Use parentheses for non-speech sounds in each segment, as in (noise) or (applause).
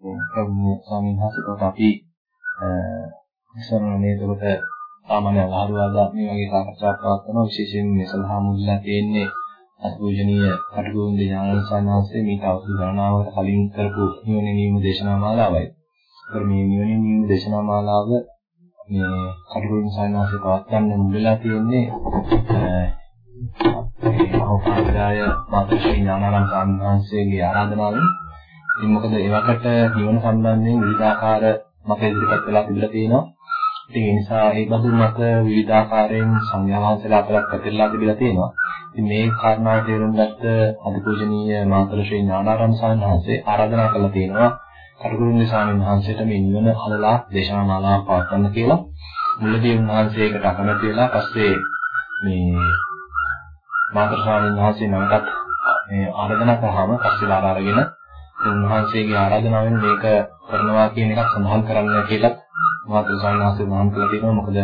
කවුරුනේ ස්වාමීන් වහන්සේට අපි සරණනේ එතකොට සාමාන්‍ය අහරුවාදා මේ වගේ සාකච්ඡාවක් පවත්වනවා විශේෂයෙන් මේ සඳහා මුල්ලා තියෙන්නේ අතිපූජනීය කටුගෝන් දානන් සානවාසේ මේ අවුරුදු ගණනාවකට කලින් කරපු නිවන නියම දේශනා මාලාවයි. ඒතර මේ නිවන නියම දේශනා මාලාව මේ කටුගෝන් සානවාසේ පවත්වන්න මුල්ලා තියෙන්නේ අපේ අවපාදාය මාතෘ ශ්‍රී ඥානාරාම සාමණේරගේ ආරාධනාවෙන් ඉතින් මොකද ඒවකට නිවන සම්බන්ධයෙන් විවිධාකාර මත ඉදිරිපත් වෙලා තිබිලා තියෙනවා. ඉතින් ඒ නිසා ඒ බඳු මත විවිධාකාරයෙන් සංඥා වහන්සේලා අතරත් පැතිරලා තිබිලා තියෙනවා. ඉතින් මේ කාරණාව තේරුම් ගත්ත අධිපූජනීය මාතර ශ්‍රී ඥානාරාම සාමණේරහන්සේ ආරාධනා කළා තියෙනවා කටුකුරුන්ගේ ස්වාමීන් වහන්සේට මේ නිවන අහලා දේශනා මාලාවක් පවත්වන්න කියලා. මුලදී උන්වහන්සේකට අකමැති වෙලා පස්සේ මේ මාතර ස්වාමීන් වහන්සේ නමකට මේ ආරාධනා කරාම පස්සේ වාර අරගෙන උන්වහන්සේගේ ආරාධනාවෙන් මේක කරනවා කියන එකක් සඳහන් කරන්න කියලා මාතෘ සායනාසේ මහාන් කළා තියෙනවා මොකද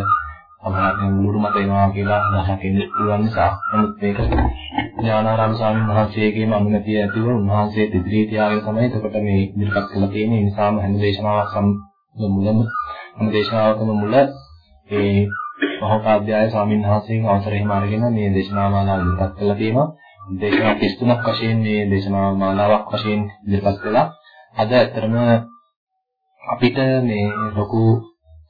අපහාරයෙන් මුළු මත එනවා කියලා අදහසක් එන්න පුළුවන් නිසා. නමුත් මේක ඥානාරාම ස්වාමීන් වහන්සේගේම අනුමැතිය ඇතිව උන්වහන්සේ ඉදිරියේ තියාගෙන තමයි එතකොට මේ ඉදිරිපත් කළා තියෙන්නේ. ඒ නිසාම හැම දේශනාවක් සම්මුලම හැම දේශනාවකම මුල ඒ මහෝපාද්‍යය ස්වාමීන් වහන්සේගෙන් අවසරයෙන් අරගෙන මේ දේශනා මාලාව ඉදිරිපත් කළා තියෙනවා දේශනා 33ක් වශයෙන් මේ දේශනා මාලාවක් වශයෙන් ඉදිරිපත් කළා. අද ඇත්තටම අපිට මේ ලොකු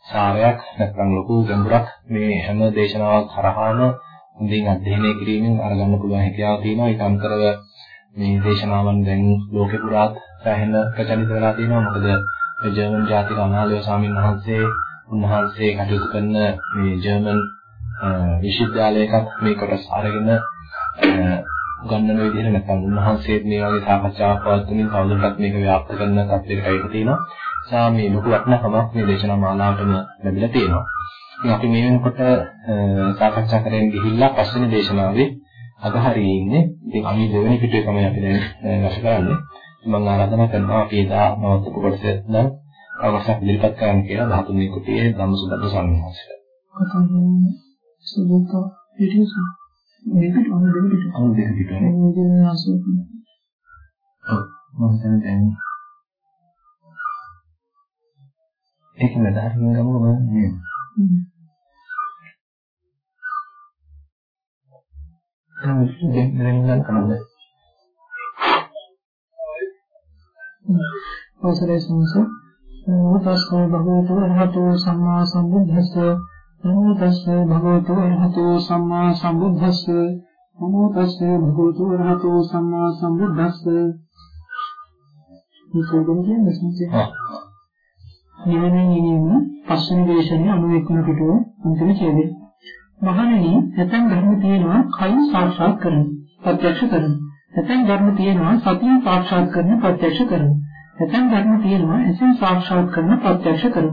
සාරයක් නැත්නම් ලොකු ගැඹුරක් මේ හැම දේශනාවක් කරාම හොඳින් අධ්‍යයනය කිරීමෙන් අරගන්න පුළුවන් හැකියාව තියෙනවා. ඒක අන්තරව මේ දේශනාවන් දැන් ලෝකේ පුරාත් සෑහෙන ප්‍රචලිත වෙලා තියෙනවා. මොකද ජර්මන් ජාතික අනාලය ස්වාමීන් වහන්සේ උන්වහන්සේ කටයුතු කරන මේ ජර්මන් විශ්වවිද්‍යාලයක මේ කොටස් අරගෙන උගන්වන විදිහට නැත්නම් උන්වහන්සේත් මේ වගේ සාකච්ඡාවක් පවත්වමින් තවදුරටත් මේක ව්‍යාප්ත කරන තත්ත්වයකට ඇවිත් තියෙනවා. සා මේ ලොකු වටිනාකමක් මේ දේශනා මාලාවටම ලැබිලා තියෙනවා. ඉතින් අපි මේ වෙනකොට සාකච්ඡා කරගෙන ගිහිල්ලා පස්වෙනි දේශනාවේ අද හරියේ ඉන්නේ. ඉතින් අපි දෙවෙනි පිටුවේ තමයි අපි දැන් රස කරන්නේ. මම ආරාධනා කරනවා අපි එදා නවත්තපු කොටස දැන් අවශ්‍ය ඉදිරිපත් කරන්න කියලා 13 වෙනි කුටියේ ධම්මසුබද්ද ස්වාමීන් වහන්සේට. කතාවේ සුබක පිටියසු මේකට අනු දෙක පිට. අනු දෙක පිටනේ. මේ ආසෝක. ඔව් මම දැන් දැන් ඒක නදාරින් ගමු මම. දැන් දැන් නම් කමද? අවසරයි සංස. නමෝ තස්සේ භගවතු අරහතෝ සම්මා සම්බුද්දස්ස නමෝ තස්සේ භගවතු අරහතෝ සම්මා සම්බුද්දස්ස. නමෝ තස්සේ භගවතු අරහතෝ සම්මා සම්බුද්දස්ස. මේ කෝඩම් කියන්නේ සංසේ නිවනේ නිවන පස්වෙනි දේශනේ අනුවෙක්න පිටුව අන්තිම ඡේදය. මහණෙනි නැතන් ධර්ම තියෙනවා කයින් සාක්ෂාත් කරන ප්‍රත්‍යක්ෂ කරන. නැතන් ධර්ම තියෙනවා සතිය සාක්ෂාත් කරන ප්‍රත්‍යක්ෂ කරන. නැතන් ධර්ම තියෙනවා එසෙන් සාක්ෂාත් කරන ප්‍රත්‍යක්ෂ කරන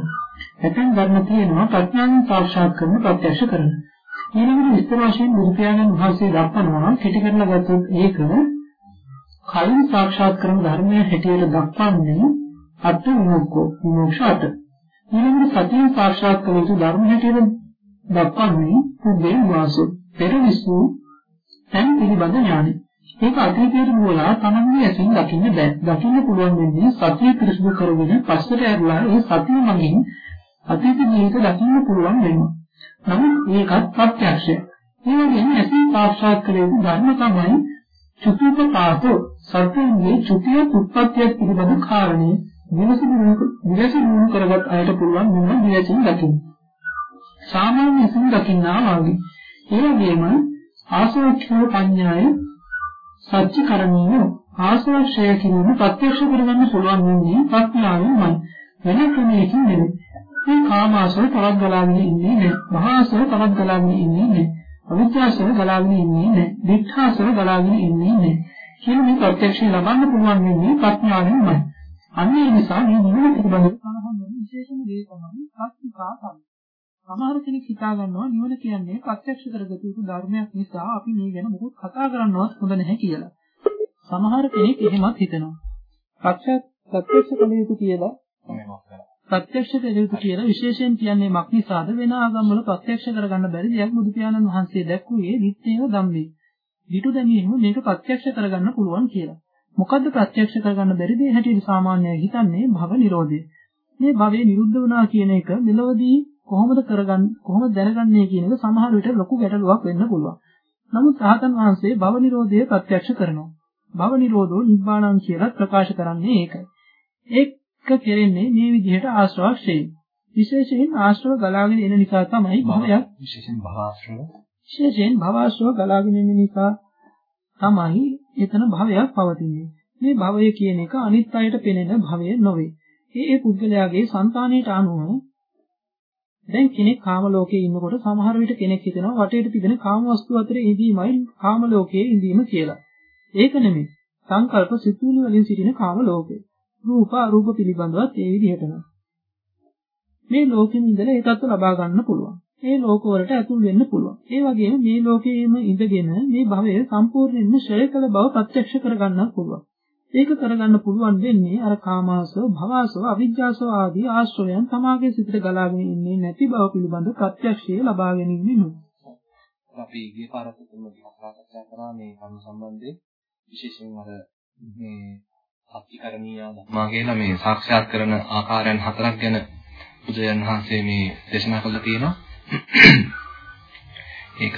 ඇතැම් ධර්ම තියෙනවා ප්‍රඥාවෙන් සාක්ෂාත් කරන ප්‍රත්‍යක්ෂ කරන. ඊළඟට විස්තර වශයෙන් බුදු පියාණන් වහන්සේ දක්වනවා කෙටි කරලා ගත්තොත් ඒක කලින් සාක්ෂාත් කරන ධර්මය හැටියට දක්වන්නේ අට විමුක්ඛෝ විමුක්ෂ අට. ඊළඟට සතිය සාක්ෂාත් කළ යුතු ධර්ම හැටියට දක්වන්නේ උදේ වාසෝ පෙරවිසු තන් පිළිබඳ ඥානයි. ඒක අතීතයට මුවලා තමන්ගේ ඇසින් දකින්න බෑ. දකින්න පුළුවන් වෙන්නේ සතිය පිරිසුදු කරගෙන පස්සට ඇරලා ඒ සතිය මගින් අතීත ජීවිත දකින්න පුළුවන් වෙනවා. නමුත් ඒකත් ප්‍රත්‍යක්ෂය. ඒ වගේම ඇසින් සාක්ෂාත් කරගෙන ධර්ම තමයි චතුප්පපාතෝ සත්‍යයේ චුතිය උත්පත්තිය පිළිබඳ කාරණේ විවසුණු කරගත් අයට පුළුවන් මොන විවසින් දකින්න. සාමාන්‍ය සින් දකින්නා වගේ. ඒ වගේම ආසෝක්ෂෝ පඤ්ඤාය සත්‍ය කරණීය ආශ්‍රය කිරීම ප්‍රත්‍යක්ෂ කරගන්න පුළුවන් වෙන්නේ ප්‍රඥාවෙන්මයි. වෙන ක්‍රමයකින් නෙවෙයි. මේ කාමාශ්‍රය තවත් ගලාගෙන ඉන්නේ නැහැ. මහාශ්‍රය තවත් ගලාගෙන ඉන්නේ නැහැ. අවිද්‍යාශ්‍රය ගලාගෙන ඉන්නේ නැහැ. දිඨාශ්‍රය ගලාගෙන ඉන්නේ නැහැ. කියන මේ ප්‍රත්‍යක්ෂය ලබන්න පුළුවන් වෙන්නේ ප්‍රඥාවෙන්මයි. අන්න ඒ නිසා මේ නිවන පිළිබඳව සඳහන් වන විශේෂම දේ තමයි සත්‍යිකා සමහර කෙනෙක් හිතා ගන්නවා නිවන කියන්නේ ප්‍රත්‍යක්ෂ කරගත යුතු ධර්මයක් නිසා අපි මේ ගැන මොකක් කතා කරන්නවත් හොඳ නැහැ කියලා. සමහර කෙනෙක් එහෙමත් හිතනවා. ප්‍රත්‍යක්ෂ ප්‍රත්‍යක්ෂ කළ යුතු කියලා ප්‍රත්‍යක්ෂ කළ යුතු කියලා විශේෂයෙන් කියන්නේ මක් නිසාද වෙන ආගම්වල ප්‍රත්‍යක්ෂ කරගන්න බැරි දෙයක් බුදු පියාණන් වහන්සේ දැක්ුවේ නිත්‍යව ධම්මේ. ඊට දැනීම මේක ප්‍රත්‍යක්ෂ කරගන්න පුළුවන් කියලා. මොකද්ද ප්‍රත්‍යක්ෂ කරගන්න බැරි දේ හැටියට සාමාන්‍යයෙන් හිතන්නේ භව නිරෝධය. මේ භවය නිරුද්ධ වුණා කියන එක මෙලොවදී කොහොමද කරගන්න කොහොමද දැනගන්නේ කියන එක සමහර විට ලොකු ගැටලුවක් වෙන්න පුළුවන්. නමුත් රහතන් වහන්සේ භව නිරෝධය ප්‍රත්‍යක්ෂ කරනවා. භව නිරෝධෝ නිබ්බාණං කියලා ප්‍රකාශ කරන්නේ ඒකයි. ඒක කෙරෙන්නේ මේ විදිහට ආශ්‍රවක්ෂයෙන්. විශේෂයෙන් ආශ්‍රව ගලාගෙන එන නිසා තමයි භවයක් විශේෂයෙන් භවආශ්‍රව විශේෂයෙන් භවආශ්‍රව ගලාගෙන එන නිසා තමයි එතන භවයක් පවතින්නේ. මේ භවය කියන එක අනිත් අයට පෙනෙන භවය නොවේ. ඒ ඒ පුද්ගලයාගේ సంతානයට අනුව දැන් කෙනෙක් කාම ලෝකයේ ඉන්නකොට සමහර විට කෙනෙක් හිතනවා වටේට තිබෙන කාම වස්තු අතර ඉඳීමයි කාම ලෝකයේ ඉඳීම කියලා. ඒක නෙමෙයි. සංකල්ප සිතුවිලි වලින් සිටින කාම ලෝකය. රූප අරූප පිළිබඳවත් ඒ විදිහටම. මේ ලෝකෙින් ඉඳලා ඒ தත්ත්ව ලබා ගන්න පුළුවන්. ඒ ලෝකවලට ඇතුල් වෙන්න පුළුවන්. ඒ වගේම මේ ලෝකයේම ඉඳගෙන මේ භවය සම්පූර්ණයෙන්ම ශ්‍රේය කළ බව ප්‍රත්‍යක්ෂ කරගන්නත් පුළුවන්. ඒක කරගන්න පුළුවන් වෙන්නේ අර කාමාසව, භවසව, අවිජ්ජාසව ආදී ආශ්‍රයයන් තමාගේ සිතට ගලාගෙන ඉන්නේ නැති බව පිළිබඳ ප්‍රත්‍යක්ෂය ලබා ගැනීමෙන්. අපි ගිය පාරත් තුම සාකච්ඡා කරා මේ කර්ම සම්බන්ධයෙන් විශේෂයෙන් අර මේ අත්‍යකරණීය ධර්මා කියලා මේ සාක්ෂාත් කරන ආකාරයන් හතරක් ගැන බුදුන් වහන්සේ මේ දේශනා කළා තියෙනවා. ඒක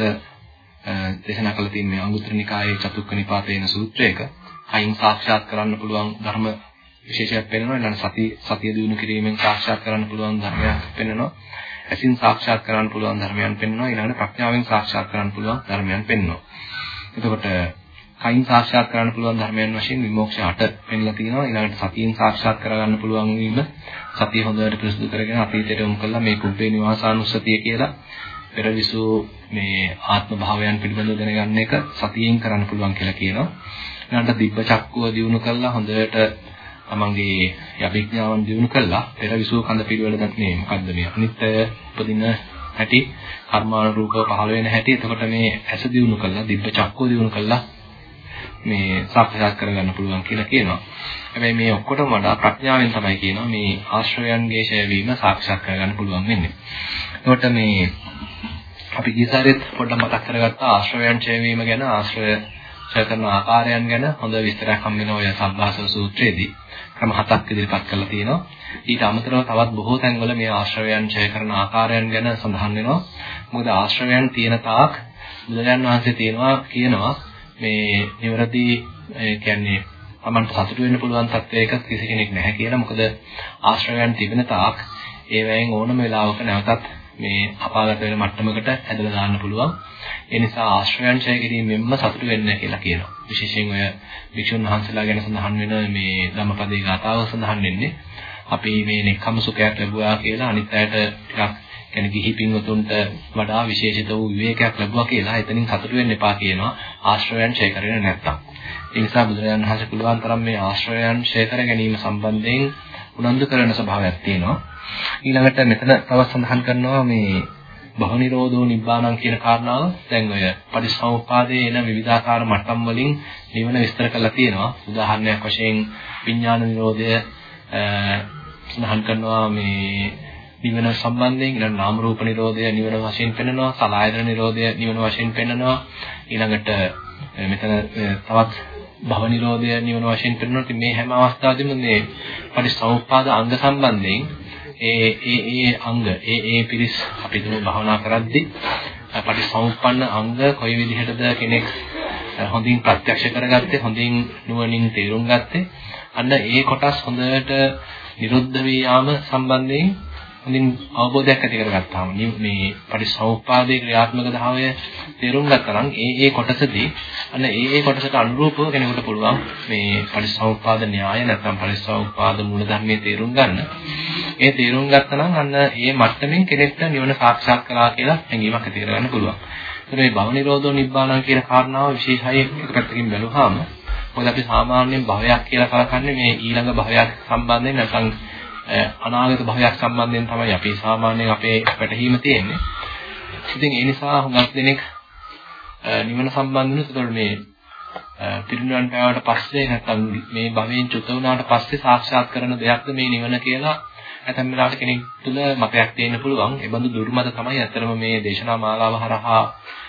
දේශනා කළ තියෙන්නේ අංගුත්තර නිකායේ චතුක්ක නිපාතේන සූත්‍රයක. අයින් සාක්ෂාත් කරන්න පුළුවන් ධර්ම විශේෂයක් පෙන්වනවා. ඊළඟ සතිය සතිය දිනු කිරීමෙන් සාක්ෂාත් කරන්න පුළුවන් ධර්මයක් පෙන්වනවා. ඇසින් සාක්ෂාත් කරන්න පුළුවන් ධර්මයන් පෙන්වනවා. ඊළඟට ප්‍රඥාවෙන් සාක්ෂාත් කරන්න පුළුවන් ධර්මයන් පෙන්වනවා. එතකොට කයින් සාක්ෂාත් කරන්න පුළුවන් ධර්මයන් වශයෙන් විමෝක්ෂ 8 පෙන්ලා තියෙනවා. ඊළඟට සතියෙන් සාක්ෂාත් කරගන්න පුළුවන් වීම සතිය හොඳට පිරිසිදු කරගෙන අතීතයට යොමු කළා මේ කුබ්බේ නිවාසානුස්සතිය කියලා පෙරවිසු මේ ආත්ම භාවයන් පිළිබඳව දැනගන්න එක සතියෙන් කරන්න පුළුවන් කියලා කියනවා. ඊළඟට දිබ්බ චක්කුව දිනු කළා හොඳට තමන්ගේ යවිඥාවන් දිනු කළා. පෙරවිසු කඳ පිළිවෙල දැක්නේ මොකද්ද මේ අනිත්‍ය උපදින හැටි කර්මානුරූපව පහළ වෙන හැටි. එතකොට මේ ඇස දිනු කළා දිබ්බ චක්කුව දිනු කළා. මේ සාක්ෂාත් කරගන්න පුළුවන් කියලා කියනවා. හැබැයි මේ ඔක්කොටම වඩා ප්‍රඥාවෙන් තමයි කියනවා මේ ආශ්‍රයයන්ගේ ඡය වීම සාක්ෂාත් කරගන්න පුළුවන් වෙන්නේ. එතකොට මේ අපි ගියසාරෙත් පොඩ්ඩක් මතක් කරගත්ත ආශ්‍රයයන් ඡය වීම ගැන. ආශ්‍රය ඡය කරන ආකාරයන් ගැන හොඳ විස්තරයක් හම් වෙනවා ඔය සම්භාසව සූත්‍රයේදී. ක්‍රම හතක් ඉදිරිපත් කරලා තියෙනවා. ඊට අමතරව තවත් බොහෝ තැන්වල මේ ආශ්‍රයයන් ඡය කරන ආකාරයන් ගැන සඳහන් වෙනවා. මොකද ආශ්‍රයයන් තියෙන තාක් බුදුරජාන් වහන්සේ තියෙනවා කියනවා මේ නිවැරදි කියන්නේ තමන්ට සතුට වෙන්න පුළුවන් තත්වයක කිසි කෙනෙක් නැහැ කියලා. මොකද ආශ්‍රයයන් තිබෙන තාක් ඒවැයෙන් ඕනම වෙලාවක නැවතත් මේ අපාගත වෙන මට්ටමකට ඇදලා දාන්න පුළුවන්. ඒ නිසා ආශ්‍රයයන් ඡය කිරීමෙන්ම සතුට වෙන්න කියලා කියනවා. විශේෂයෙන් ඔය වික්ෂුන් වහන්සේලා ගැන සඳහන් වෙන මේ ධම්මපදේ ගාථාව සඳහන් වෙන්නේ අපි මේ නෙක්ඛම් සුඛයක් ලැබුවා කියලා අනිත් අයට ටිකක් කියන්නේ ගිහි පින්වතුන්ට වඩා විශේෂිත වූ විවේකයක් ලැබුවා කියලා එතනින් සතුට වෙන්න එපා කියනවා ආශ්‍රයයන් ඡය කරගෙන නැත්තම්. ඒ නිසා බුදුරජාණන් වහන්සේ පුළුවන් තරම් මේ ආශ්‍රයයන් ඡය කර ගැනීම සම්බන්ධයෙන් උනන්දු කරන ස්වභාවයක් තියෙනවා. ඊළඟට මෙතන තවත් සඳහන් කරනවා මේ භව නිරෝධෝ නිබ්බාණං කියන කාරණාව. දැන් ඔය පටිච්චසමුප්පාදයේ එන විවිධාකාර මට්ටම් වලින් නිවන විස්තර කරලා තියෙනවා. උදාහරණයක් වශයෙන් විඥාන නිරෝධය සඳහන් කරනවා මේ නිවන සම්බන්ධයෙන්. ඊළඟ නාම රූප නිරෝධය නිවන වශයෙන් පෙන්වනවා. සලආයතන නිරෝධය නිවන වශයෙන් පෙන්වනවා. ඊළඟට මෙතන තවත් භව නිරෝධය නිවන වශයෙන් පෙන්වනවා. ඉතින් මේ හැම අවස්ථාවෙදිම මේ පරිසෞපාද අංග සම්බන්ධයෙන් ඒ ඒ ඒ අංග ඒ ඒ පිරිස් අපි දුන භවනා කරද්දී පරිසම්පන්න අංග කොයි විදිහටද කෙනෙක් හොඳින් ප්‍රත්‍යක්ෂ කරගත්තේ හොඳින් නුවණින් තේරුම් ගත්තේ අන්න ඒ කොටස් හොඳට නිරුද්ධ වී යාම සම්බන්ධයෙන් හොඳින් අවබෝධයක් ඇති කරගත්තාම මේ පරිසෞපාදයේ ක්‍රියාත්මක භාවය තේරුම් ගත්තා නම් ඒ ඒ කොටසදී අන්න ඒ ඒ කොටසට අනුරූපව කෙනෙකුට පුළුවන් මේ පරිසෞපාද න්‍යාය නැත්නම් පරිසෞපාද මූලධර්මයේ තේරුම් ගන්න. ඒ තේරුම් ගත්තා නම් අන්න ඒ මට්ටමින් කෙනෙක්ට නිවන සාක්ෂාත් කළා කියලා හැඟීමක් ඇති කරගන්න පුළුවන්. ඒත් මේ භව නිරෝධෝ නිබ්බාණං කියන කාරණාව විශේෂයි එක පැත්තකින් බැලුවාම මොකද අපි සාමාන්‍යයෙන් භවයක් කියලා කලකන්නේ මේ ඊළඟ භවයක් සම්බන්ධයෙන් නැත්නම් අනාගත භවයක් සම්බන්ධයෙන් තමයි අපි සාමාන්‍යයෙන් අපේ වැටහීම තියෙන්නේ. ඉතින් ඒ නිසා හුඟක් දෙනෙක් නිවන සම්බන්ධව ඒතකොට මේ පිරිනිවන් පෑවට පස්සේ නැත්නම් මේ භවයෙන් චුත වුණාට පස්සේ සාක්ෂාත් කරන දෙයක්ද මේ නිවන කියලා ඇතැම් වෙලාවට කෙනෙක් තුළ මතයක් තියෙන්න පුළුවන්. ඒ බඳු දුර්මත තමයි අතරම මේ දේශනා මාලාව හරහා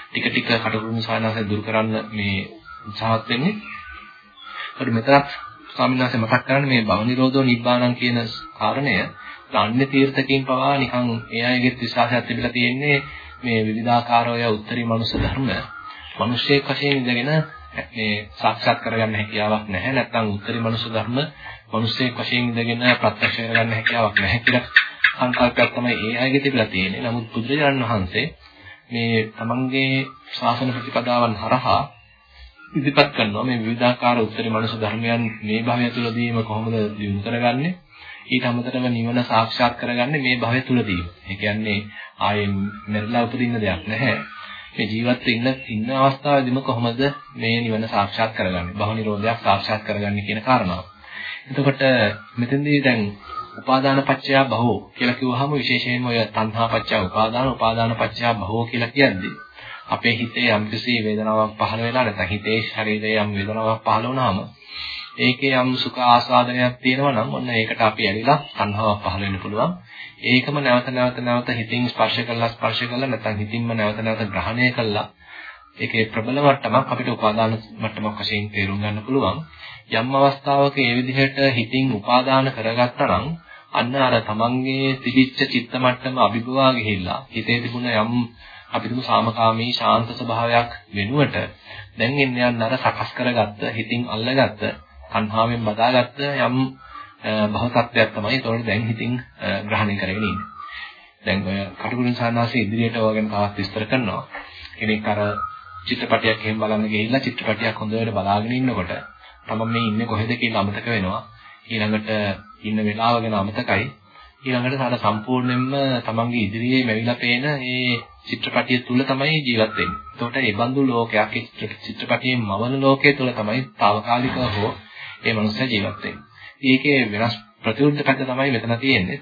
ටික ටික කටුකුරුන් සානස දුරු කරන්න මේ උත්සාහත් වෙන්නේ. ඒකට මෙතනත් ස්වාමීන් වහන්සේ මතක් කරන්නේ මේ භව නිරෝධෝ නිබ්බාණං කියන කාරණය අන්‍ය තීර්ථකයන් පවා නිකන් ඒ අයගේ විශ්වාසයක් තිබිලා තියෙන්නේ මේ විවිධාකාරය උත්තරී මනුෂ්‍ය ධර්ම මිනිස්සෙක් වශයෙන් ඉඳගෙන මේ සාක්ෂාත් කරගන්න හැකියාවක් නැහැ නැත්නම් උත්තරී මනුෂ්‍ය ධර්ම මිනිස්සෙක් වශයෙන් ඉඳගෙන ප්‍රත්‍යක්ෂ කරගන්න හැකියාවක් නැහැ කියලා සංකල්පයක් තමයි ඒ අයගේ තිබිලා තියෙන්නේ. නමුත් බුදුරජාණන් වහන්සේ මේ තමන්ගේ ශාසන ප්‍රතිපදාවන් හරහා ඉදිරිපත් කරනවා මේ විවිධාකාර උත්තරී මනුෂ්‍ය ධර්මයන් මේ භවය තුළදීම කොහොමද දිනු කරගන්නේ ඊට අමතරව නිවන සාක්ෂාත් කරගන්නේ මේ භවය තුළදීම. ඒ කියන්නේ ආයේ මෙරලා උපදින්න දෙයක් නැහැ. මේ ජීවත් ඉන්න ඉන්න අවස්ථාවේදීම කොහොමද මේ නිවන සාක්ෂාත් කරගන්නේ? භව නිරෝධයක් සාක්ෂාත් කරගන්නේ කියන කාරණාව. එතකොට මෙතෙන්දී දැන් උපාදාන පත්‍යා භවෝ කියලා කිව්වහම විශේෂයෙන්ම ඔය තණ්හා පත්‍යා උපාදාන උපාදාන පත්‍යා භවෝ කියලා කියන්නේ අපේ හිතේ යම්කිසි වේදනාවක් පහළ වෙලා නැත්නම් හිතේ ශරීරයේ යම් වේදනාවක් පහළ වුණාම ඒකේ යම් සුඛ ආස්වාදනයක් තියෙනවා නම් ඔන්න ඒකට අපි ඇලිලා තණ්හාවක් පහළ වෙන්න පුළුවන්. ඒකම නැවත නැවත නැවත හිතින් ස්පර්ශ කළා ස්පර්ශ කළා නැත්නම් හිතින්ම නැවත නැවත ග්‍රහණය කළා. ඒකේ ප්‍රබල මට්ටමක් අපිට උපාදාන මට්ටමක් වශයෙන් තේරුම් ගන්න පුළුවන්. යම් අවස්ථාවක මේ විදිහට හිතින් උපාදාන කරගත්තා නම් අන්න අර තමන්ගේ තිබිච්ච චිත්ත මට්ටම අභිභවා ගිහිල්ලා හිතේ තිබුණ යම් අපිටම සාමකාමී ශාන්ත ස්වභාවයක් වෙනුවට දැන් එන්නේ යන අර සකස් කරගත්ත හිතින් අල්ලගත්ත තණ්හාවෙන් බදාගත්ත යම් භව තත්ත්වයක් තමයි ඒතකොට දැන් හිතින් ග්‍රහණය කරගෙන ඉන්නේ. දැන් ඔය කටුකුරුන් සානාසේ ඉදිරියට ඔයගෙන තවත් විස්තර කරනවා. කෙනෙක් අර චිත්‍රපටයක් එහෙම බලන්න ගිහිල්ලා චිත්‍රපටයක් හොඳට බලාගෙන ඉන්නකොට තමන් මේ ඉන්නේ කොහෙද කියලා අමතක වෙනවා. ඊළඟට ඉන්න වෙලාව ගැන අමතකයි. ඊළඟට සාර සම්පූර්ණයෙන්ම තමන්ගේ ඉදිරියේ මෙවිලා පේන මේ චිත්‍රපටිය තුල තමයි ජීවත් වෙන්නේ. එතකොට ඒ බඳු ලෝකයක් චිත්‍රපටියේ මවන ලෝකයේ තුල තමයි తాවකාලිකව හෝ ඒ මනුස්සයා ජීවත් වෙන්නේ. ඒකේ වෙනස් ප්‍රතිවිරුද්ධ පැත්ත තමයි මෙතන තියෙන්නේ.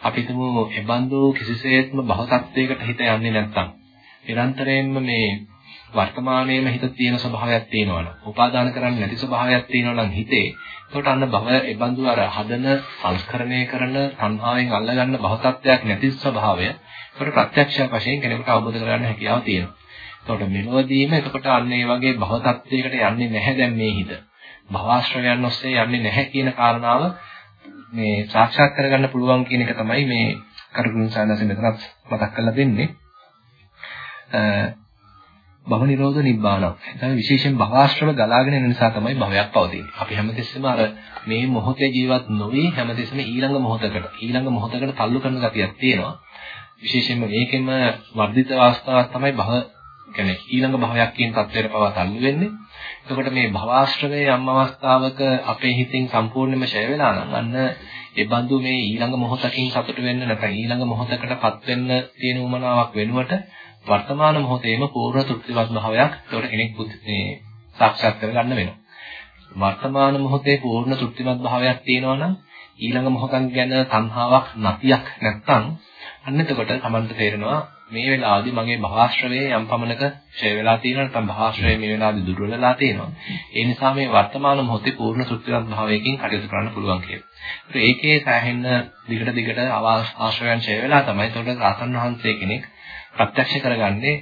අපි හිතමු ඒ බඳු කිසිසේත්ම භව තත්වයකට හිත යන්නේ නැත්නම් නිරන්තරයෙන්ම මේ වර්තමානයේම හිත තියෙන ස්වභාවයක් තියෙනවනම් උපාදාන කරන්නේ නැති ස්වභාවයක් තියෙනවනම් හිතේ එතකොට අන්න භව එබඳු අර හදන සංස්කරණය කරන සංහාවෙන් අල්ලගන්න භව තත්වයක් නැති ස්වභාවය එතකොට ප්‍රත්‍යක්ෂයක් වශයෙන් කෙනෙකුට අවබෝධ කරගන්න හැකියාව තියෙනවා. එතකොට මෙලොවදීම එතකොට අන්න ඒ වගේ භව තත්වයකට යන්නේ නැහැ දැන් මේ හිත. භවආශ්‍රයයන් ඔස්සේ යන්නේ නැහැ කියන කාරණාව මේ සාක්ෂාත් කරගන්න පුළුවන් කියන එක තමයි මේ කරුණාන් සානස මෙතනත් මතක් කරලා දෙන්නේ. භව නිරෝධ නිබ්බාණං. එතන විශේෂයෙන් භවආශ්‍රම ගලාගෙන එන නිසා තමයි භවයක් පවතින්නේ. අපි හැමතිස්සෙම අර මේ මොහොතේ ජීවත් නොවි හැමතිස්සෙම ඊළඟ මොහොතකට ඊළඟ මොහොතකට තල්ලු කරන ගතියක් තියෙනවා. විශේෂයෙන්ම මේකෙම වර්ධිත අවස්ථාවක් තමයි භව කියන්නේ ඊළඟ භවයක් කියන தත්ත්වයට පවා තල්ලු වෙන්නේ. එතකොට මේ භවආශ්‍රමයේ යම් අවස්ථාවක අපේ හිතින් සම්පූර්ණයෙන්ම ඡය වෙලා නම් අන්න ඒ බඳු මේ ඊළඟ මොහොතකින් සතුට වෙන්න නැත්නම් ඊළඟ මොහොතකටපත් වෙන්න තියෙන උමනාවක් වෙනුවට වර්තමාන මොහොතේම පූර්ණ තෘප්තිවත් භාවයක් ඒකට කෙනෙක් මේ සාක්ෂාත් කරගන්න වෙනවා. වර්තමාන මොහොතේ පූර්ණ තෘප්තිමත් භාවයක් තියෙනවා නම් ඊළඟ මොහොතක් ගැන තණ්හාවක් නැතියක් නැත්නම් අන්න එතකොට Tamanට තේරෙනවා මේ වෙලාවේදී මගේ භාශ්‍රවයේ යම් පමණක ඡය වෙලා තියෙනවා නැත්නම් භාශ්‍රවයේ මේ වෙලාවේදී දුර්වල වෙලා තියෙනවා. ඒ නිසා මේ වර්තමාන මොහොතේ පූර්ණ තෘප්තිමත් භාවයකින් කටයුතු කරන්න පුළුවන් කියලා. ඒකේ සෑහෙන දිගට දිගට ආශ්‍රයයන් ඡය වෙලා තමයි එතකොට රාතන් වහන්සේ කෙනෙක් ප්‍රත්‍යක්ෂ කරගන්නේ